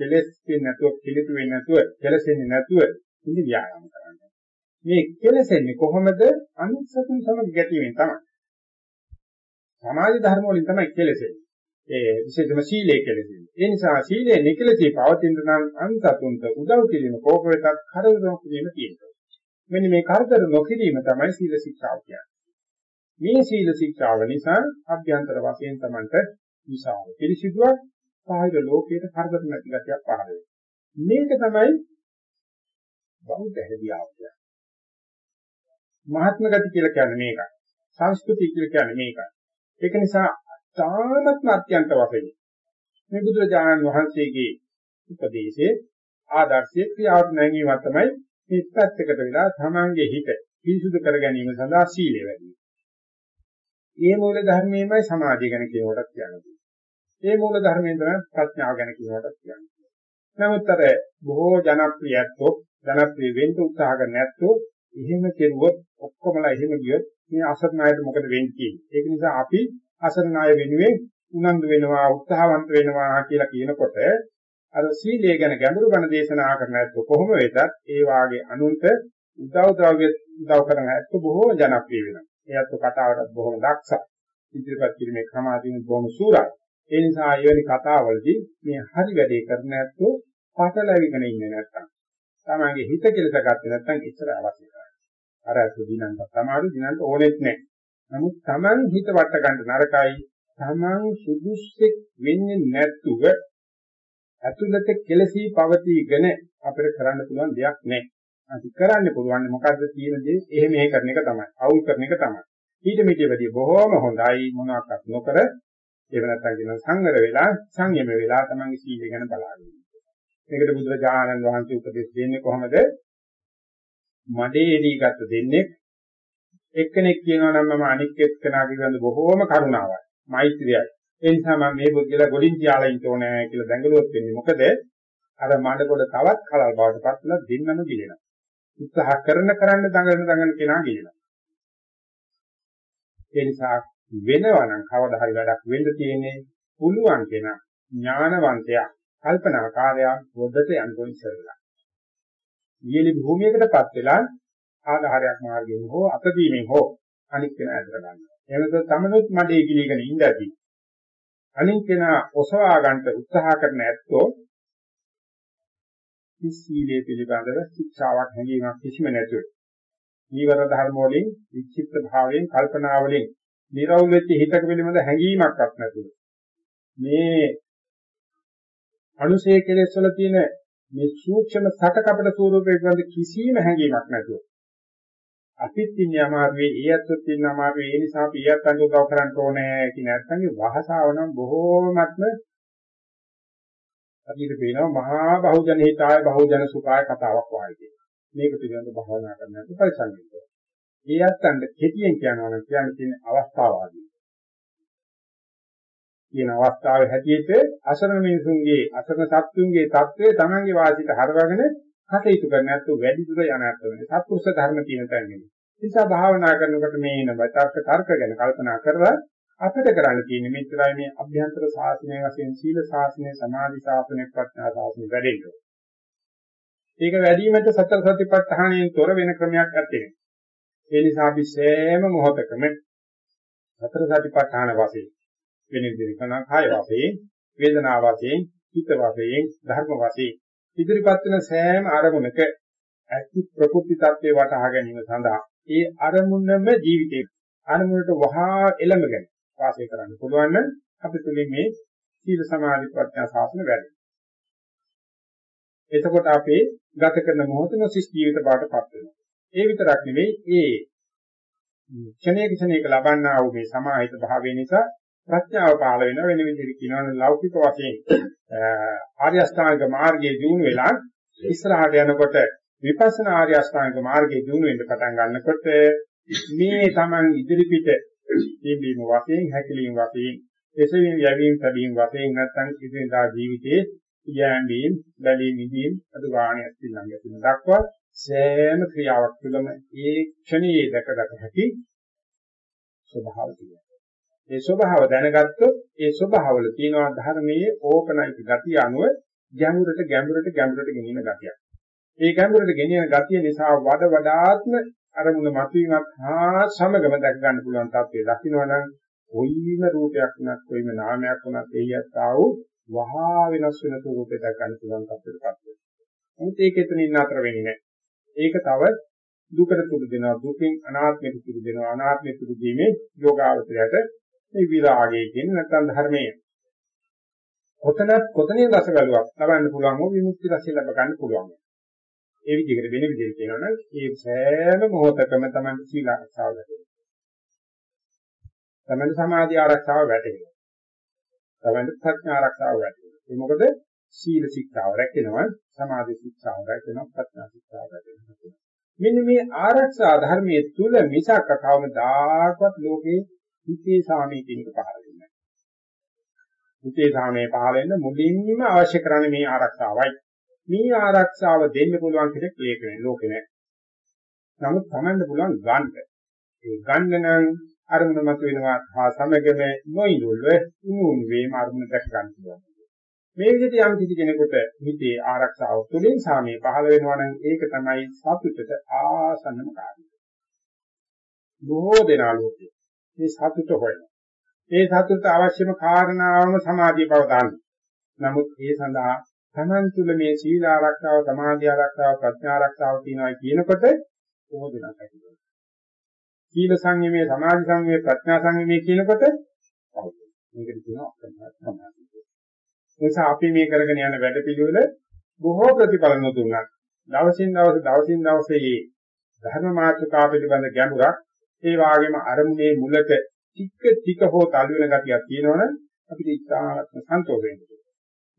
කෙලෙස් වෙන්නේ නැතුව පිළිතු වෙන්නේ නැතුව කෙලසෙන්නේ නැතුව ඉඳි ව්‍යායාම කරන්න. මේ කෙලසෙන්නේ කොහොමද? අනිත් සතුන් සමග ගැටීමෙන් තමයි. සමාධි ධර්ම වලින් තමයි කෙලසෙන්නේ. ඒ විශේෂම සීලය කෙලෙසෙන්නේ ඒ නිසා සීලය නිකලසී පවතින නම් අන්තතුන්ට උදව් කිරීම කෝප වෙතත් කරදර නොකිරීම තියෙනවා මෙන්න මේ කරදර නොකිරීම තමයි සීල ශික්ෂාව කියන්නේ මේ සීල ශික්ෂාව නිසා අභ්‍යන්තර වශයෙන් තමන්ට විසාව පිළිසිදුවක් සාහිර ලෝකයට කරදර නැති ගතියක් පහළ වෙනවා. මේක තමයි බෞද්ධ හැදියාව කියන්නේ. මහත්ම ගති කියලා කියන්නේ මේකයි. සංස්කෘතිය කියලා කියන්නේ මේකයි. ඒක නිසා තාමත්ම අත්‍යන්ත වශයෙන් මේ බුදුරජාණන් වහන්සේගේ උපදේශයේ ආදර්ශයේ ක්‍රියාවට නැංවීම තමයි මේ පැත්තකට වෙලා තමන්ගේ හිත පිරිසුදු කර ගැනීම සඳහා සීලය වැඩි. මේ මූල ධර්මයේමයි සමාධිය ගැන කියනකොටත් කියන්නේ. මේ මූල ධර්මයෙන් තමයි ප්‍රඥාව ගැන කියනකොටත් කියන්නේ. නමුත් අර බොහෝ ජනප්‍රියත්වෝ ජනප්‍රිය වෙන්න උත්සාහ කරන නැත්තෝ එහෙම කෙරුවොත් ඔක්කොමලා එහෙම ගියොත් මේ අසරණායට මොකද වෙන්නේ ඒක නිසා අපි අසරණාය වෙනුවෙන් උනන්දු වෙනවා උත්සාහවන්ත වෙනවා කියලා කියනකොට අර සීලය ගැන ගැඹුරු බණ දේශනා කරන ඇත්තෝ කොහොම වෙතත් ඒ වාගේ අනුන්ට උදව් ද්‍රව්‍ය උදව් කරන ඇත්තෝ බොහෝ ජනප්‍රිය වෙනවා. එයත් කතාවටත් බොහොම දක්ෂයි. ඉදිරිපත් කිරීමේ ක්‍රමාදීන බොහොම සූරයි. ඒ නිසා එවැනි කතාවලදී මේ හරි වැඩේ කරන ඇත්තෝ පටලැවිගෙන ඉන්නේ නැත්තම් තමයිගේ හිත කෙලස ගත්තේ නැත්තම් ඉතර අවශ්‍ය කරයි. අර අත දිනන්න තමයි දිනන්න ඕනෙත් නැහැ. නමුත් Taman හිත වට ගන්න නරකයි. Taman සුදුස්සෙක් වෙන්නේ නැතුව ඇතුළත කෙලසී පවතිගෙන අපිට කරන්න පුළුවන් දෙයක් නැහැ. අපි කරන්න පුළුවන් මොකද්ද තියෙන දේ එහෙම එහෙ කරන එක තමයි. අවුල් කරන එක තමයි. ඊට මෙතෙවදී බොහෝම හොඳයි මොනවාක්වත් නොකර ඒව නැත්තම් කියන සංවර වෙලා සංයම වෙලා තමන්ගේ සීලය ගැන බලාගෙන මේකට බුදුරජාණන් වහන්සේ උපදෙස් දෙන්නේ කොහොමද? මඩේදී ගත දෙන්නේ එක්කෙනෙක් කියනවා නම් මම අනික් එක්කෙනා පිළිබඳ බොහෝම කරුණාවයි. මෛත්‍රියයි. ඒ නිසා මම මේ බුද්ධිලා ගොඩින් තියාලා ඉන්න ඕනේ කියලා දැඟලුවොත් වෙන්නේ මොකද? අර මඩ කොට තවත් කලල් බවට පත්ලා දෙන්නම ගිලෙනවා. උත්සාහ කරන කරන්න දඟලන දඟලන කෙනා කියනවා. ඒ නිසා වෙනවා නම් කවදා හරි වැඩක් වෙන්න තියෙන්නේ පුළුවන් කෙනා ඥානවන්තයා කල්පනාකාරයා පොද්දට යන්න ඉස්සරලා. ඊයේ භූමියකටපත් වෙලා ආධාරයක් මාර්ගයෙන් හෝ අතදීමෙන් හෝ අනික් කෙනා ඇදලා ගන්නවා. එහෙමද තමනුත් මඩේ ගිලීගෙන ඉඳදී අනික් කෙනා ඔසවා ගන්නට උත්සාහ කරන ඇත්තෝ සීලයේ පිළිබඳව ශික්ෂාවක් හැඟීමක් කිසිම නැතුව නීවර ධර්ම වලින් විචිත්ත භාවයෙන් කල්පනා වලින් නිරවුල් වෙච්ච හිතක පිළිබඳ හැඟීමක්වත් නැතුව මේ අනුශේ කෙලෙස් වල තියෙන මේ සූක්ෂම සටකපට ස්වරූපේ පිළිබඳ කිසිම හැඟීමක් නැතුව අපිත් ඉන්නේ අමාරුවේ ඒ අත්ත් ඉන්න අමාරුවේ ඒ නිසා අපි ඊයත් අංග උදව් කරන්න ඕනේ කියන නැත්නම් වහසාව නම් බොහෝමත්ම අපිට පේනවා මහා බහුජන හිතාය බහුජන සුඛාය කතාවක් වාගේ. මේක පිළිබඳව භාවනා කරන්නත් පරිසම් වෙනවා. ඒ අත්තන්ට කෙටියෙන් කියනවා නම් කියන්න තියෙන අවස්ථාවාදී. කියන අවස්ථාවේ හැටියට අසරණ මිනිසුන්ගේ අසරණ සත්තුන්ගේ தત્ත්වය Tamange වාසිත හරවගෙන කටයුතු කරන්නේ නැත්නම් වැඩි දුර යන අත්වෙන්නේ. සත්පුරුෂ ධර්ම කියන තැනදී. නිසා භාවනා කරනකොට මේ එන වචර්ක තර්ක ගැන කල්පනා කරලා අපිට කරන්න තියෙන්නේ මෙච්චරයි මේ අභ්‍යන්තර ශාසනය වශයෙන් සීල ශාසනය, සමාධි ශාසනය, ප්‍රඥා ශාසනය වැඩෙන්න. ඒක වැඩිවීමට සතර සතිපට්ඨානයෙන් තොර වෙන ක්‍රමයක් නැත්තේ. ඒ නිසා අපි සෑම මොහොතකම සතර සතිපට්ඨාන වශයෙන් වෙන විදිහට කරන කාය වශයෙන්, වේදනා වශයෙන්, චිත්ත වශයෙන්, ධර්ම වශයෙන් ඉදිරිපත් වෙන සෑම අරමුණක ඇති ප්‍රකෘති tattve වටහා ගැනීම සඳහා ඒ අරමුණම ජීවිතේ අරමුණට වහා එළඹගෙන වාසය කරන්න පුළුවන් නම් අපි තුලින් මේ සීල සමාධි ප්‍රඥා ශාසන වැඩි. එතකොට අපේ ගත කරන මොහොතම සිස් ජීවිත බාටපත් වෙනවා. ඒ විතරක් නෙවෙයි ඒ ක්ෂණයක ක්ෂණයක ලබන්නා වූ මේ සමාහිත භාවය නිසා ප්‍රඥාව පහළ වෙන වෙන විදිහට කියනවනේ ලෞකික වශයෙන් ආර්ය අෂ්ටාංග මාර්ගයේ දිනු වෙලා ඉස්සරහට යනකොට විපස්සනා ආර්ය අෂ්ටාංග මාර්ගයේ දිනු වෙන්න පටන් ගන්නකොට මේ Taman ඉදිරි පිට දීවීම වශයෙන් හැකලීම් වශයෙන් එසවීම යැවීම තැබීම වශයෙන් නැත්නම් ඉදිරියදා ජීවිතයේ යෑමීම් බැලීම් ඉදීම් අද වාණයක් ළඟ තියෙන දක්වා සෑම ක්‍රියාවක් තුළම ඒ ක්ෂණයේ දැකගත හැකි ස්වභාවය තියෙනවා. ඒ ස්වභාව දැනගත්තොත් ඒ ස්වභාවවල තියෙනවා ධර්මයේ ඕපනයික ගතිය අනුව ගැඹුරට ගැඹුරට ගැඹුරට ගෙනියන ගතියක්. ඒ ගැඹුරට ගෙනියන ගතිය නිසා වඩ වඩාත්ම අරමුණ මතුවීමත් හා සමගම දැක ගන්න පුළුවන් තත්ත්වය දකින්නවනම් කොයිම රූපයක් වුණත් කොයිම නාමයක් වුණත් එයත් ආව වහා වෙනස් වෙන ස්වරූපයක් දැක ගන්න පුළුවන් තත්ත්වයකටපත් වෙනවා. නමුත් ඒක එතනින් නතර වෙන්නේ නැහැ. ඒක තව දුකට තුරු දෙනවා දුකින් අනාත්මයට තුරු දෙනවා අනාත්මයට තුරු දීමේ යෝගාවචරයට මේ විරාගය කියන නැත්නම් ධර්මයේ කොතනත් කොතනින් රස බැලුවක් ලබන්න පුළුවන් ඕ විමුක්ති රසය ලබ ගන්න පුළුවන්. ඒ විදිහකට වෙන විදිහට කියනවා නම් ඒ සෑම මොහොතකම තමයි සීල ආරක්ෂාව ලැබෙන්නේ. තමයි සමාධි ආරක්ෂාව වැටෙනවා. තමයි ප්‍රඥා ආරක්ෂාව වැටෙනවා. ඒ මොකද සීල ශික්ෂාව රැකෙනවා, සමාධි ශික්ෂාව රැකෙනවා, ප්‍රඥා ශික්ෂාව රැකෙනවා. මෙන්න මේ ආරක්ෂා ධර්මයේ තුල මිසක කවමදාකවත් ලෝකේ හිතේ සාමී කියන එක පහළ වෙන්නේ නැහැ. හිතේ සාමයේ පහළ වෙන්න මුලින්ම අවශ්‍ය කරන්නේ මේ ආරක්ෂාවයි. මේ ආරක්ෂාව දෙන්න පුළුවන් කෙනෙක් ලේකනේ ලෝකේ නැහැ. නමුත් තමන්න පුළුවන් ගන්න. ඒ ගන්න නම් අරමුණ මත වෙනවා හා සමගම නොයිනුල්ව උණුන් වේම අරමුණ දැක ගන්න පුළුවන්. මේ විදිහට යම් කිසි කෙනෙකුට හිතේ ආරක්ෂාව තුළින් සාමයේ පහළ වෙනවා නම් ඒක තමයි සතුටට ආසන්නම කාරණය. බොහෝ දෙනා ලෝකේ මේ සතුට හොයනවා. මේ සතුට අවශ්‍යම කාරණාවම සමාධිය බව දාන්න. නමුත් ඒ සඳහා තමන් තුළ මේ සීල ආරක්ෂාව, සමාධි ආරක්ෂාව, ප්‍රඥා ආරක්ෂාව තියෙනවා කියනකොට බොහෝ දෙනා කැටිනවා. සීල සංයමයේ, සමාධි සංයමයේ, ප්‍රඥා සංයමයේ කියනකොට මේකට කියනවා සමාධි. නිසා අපි මේ කරගෙන යන වැඩපිළිවෙල බොහෝ ප්‍රතිඵල නොදුන්නා. දවසින් දවස දවසින් දවස මේ ධර්ම මාතෘකා පිළිබඳ ගැඹුරක් ඒ වගේම අරමුණේ මුලට ටික ටික හෝ තල්ලු වෙන ගතියක් තියෙනවනම් අපිට ඉතාමත්ම සන්තෝෂ වෙනවා.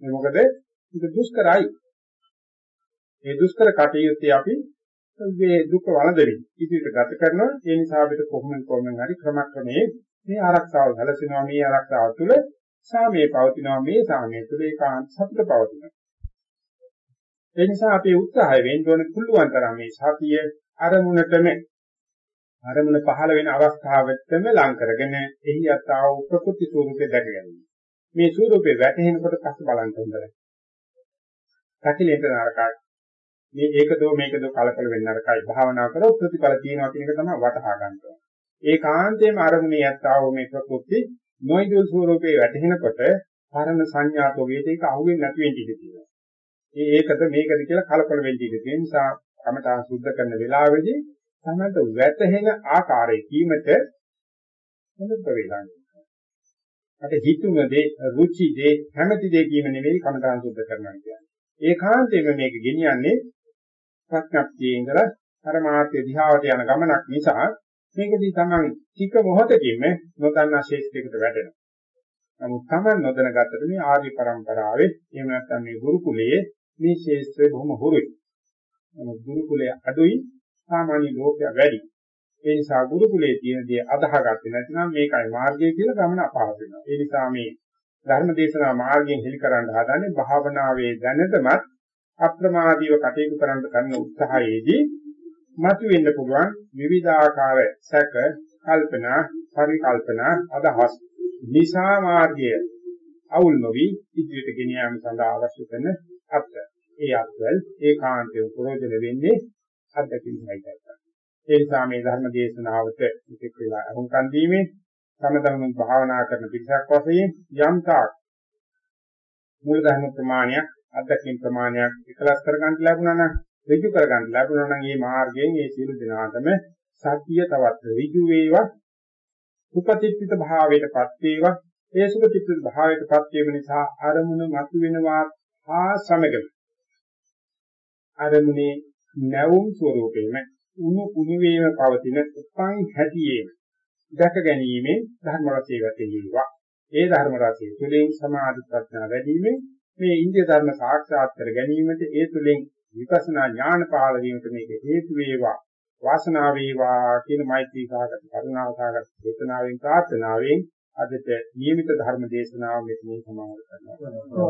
මේ මොකද ඒක දුෂ්කරයි. මේ දුෂ්කර කටයුත්තේ අපි මේ දුක වළඳමින් ඉදිරියට ගත කරනවා. ඒ නිසා අපිට කොහොමද කොහොමද හරි ක්‍රමක්‍රමයේ මේ ආරක්ෂාව සැලසෙනවා. මේ ආරක්ෂාව තුළ සාමයේ පවතිනවා. මේ සාමයේ තුළ ඒකාන්ත සතුට පවතිනවා. ඒ නිසා අපි උත්සාහය වෙන්න ඕනේ කුල්ලුවන් තරම් මේ සතිය අරමුණටම අරමුණ පහළ වෙන අවස්ථාවෙත්ම ලං කරගෙන එහි යතාව ප්‍රකෘති ස්වරූපේ දැක ගැනීම. මේ ස්වරූපේ වැටහෙනකොට පස්ස බලන්න හොඳයි. පැකිලෙන්න නරකයි. මේ ඒකදෝ මේකදෝ කලකල වෙන්න නරකයි. භාවනා කරොත් ප්‍රතිඵල තියෙනවා කියන එක තමයි වටහා ගන්න ඕනේ. ඒකාන්තයෙන්ම අරමුණේ යතාව මේ ප්‍රකෘති නොයිදල් ස්වරූපේ වැටහෙනකොට පරණ සංඥාතෝ වේදේක අහුවෙන්නේ නැති වෙන්න ඉඩ තියෙනවා. ඒ ඒකද මේකද කියලා කලකල වෙන්න ඉඩ තියෙන නිසා කමඨා සුද්ධ කරන වෙලාවේදී තමයි වැටහෙන ආකාරයේ කීමට හොඳ ප්‍රවේදන්නේ. අට හිතුම දේ, රුචි දේ, කැමැති දේ කීම නෙවෙයි කමඨාන් සුද්ධ කරනවා කියන්නේ. ඒකාන්තයෙන්ම මේක ගෙනියන්නේ ප්‍රඥප්තියේ ඉඳලා පරමාර්ථය දිහාවට යන ගමනක් නිසා මේකදී තමන් ටික මොහොතකින්ම නොදන්නා ශේෂ්ත්‍රයකට වැටෙනවා. නමුත් තමන් නොදැන ගත්තට මේ ආර්ය પરම්පරාවේ එහෙම නැත්නම් මේ ගුරුකුලයේ මේ ශේෂ්ත්‍රය බොහොම හුරුයි. නමුත් ගුරුකුලයේ අඩුයි සාමාන්‍ය ලෝකයා වැඩි. ඒ නිසා ගුරුකුලයේ තියෙන දේ අදාහගත්තේ නැත්නම් මේකයි මාර්ගය කියලා ගමන අපහසු වෙනවා. ඒ නිසා මේ ධර්ම දේශනා මාර්ගයෙන් හෙලි කරන්න හදන්නේ භාවනාවේ දැනටමත් අප්‍රමාදීව කටයුතු කරන්න කරන උත්සාහයේදී මතුවෙන්න පුළුවන් විවිධාකාර සැක, කල්පනා, පරිකල්පනා, අදහස් නිසා මාර්ගය අවුල් නොවි ඉදිරියට ගෙන යාම සඳහා අවශ්‍ය කරන අත් ඒ අත්වල ඒකාන්තයෙන් ප්‍රයෝජන වෙන්නේ අත්දැකීම් සහිතයි. ඒ නිසා මේ ධර්ම දේශනාවට ඉතික් වෙලා අහුම්කන් දීමේ සමතම භාවනා කරන පිටසක් වශයෙන් යම් තාක් මූල ධර්ම ප්‍රමාණයක් අධ්‍යක්ෂින් ප්‍රමාණයක් එකලස් කරගන්න ලැබුණා නම් ඍජු කරගන්න ලැබුණා නම් මේ මාර්ගයෙන් මේ සියලු දෙනාටම සත්‍ය තවත් ඍජු වේවා උපතිත්ථිත භාවයටපත් වේවා ඒ සුපතිත්ථිත භාවයටපත් වීම නිසා අරමුණ මතු වෙනවා හා සමගම අරමුණේ නැවුම් ස්වરૂපේම උණු කුණු වේම පවතින උපන් හැටියේ දැක ගැනීමේ ධර්ම රසය වැටේවා. ඒ ධර්ම රසය තුළින් සමාධි ප්‍රඥා වැඩිීමේ මේ ඉන්දිය ධර්ම සාක්ෂාත් කර ගැනීමට ඒ තුළින් විපස්සනා ඥාන පාල වීමට මේක හේතු වේවා. වාසනාව වේවා කියන මෛත්‍රී සාගත කරුණාව සාගත චේතනාවෙන් ප්‍රාර්ථනාවෙන් අදට නියමිත ධර්ම දේශනාව මෙතනින් සමාප්ත කරනවා.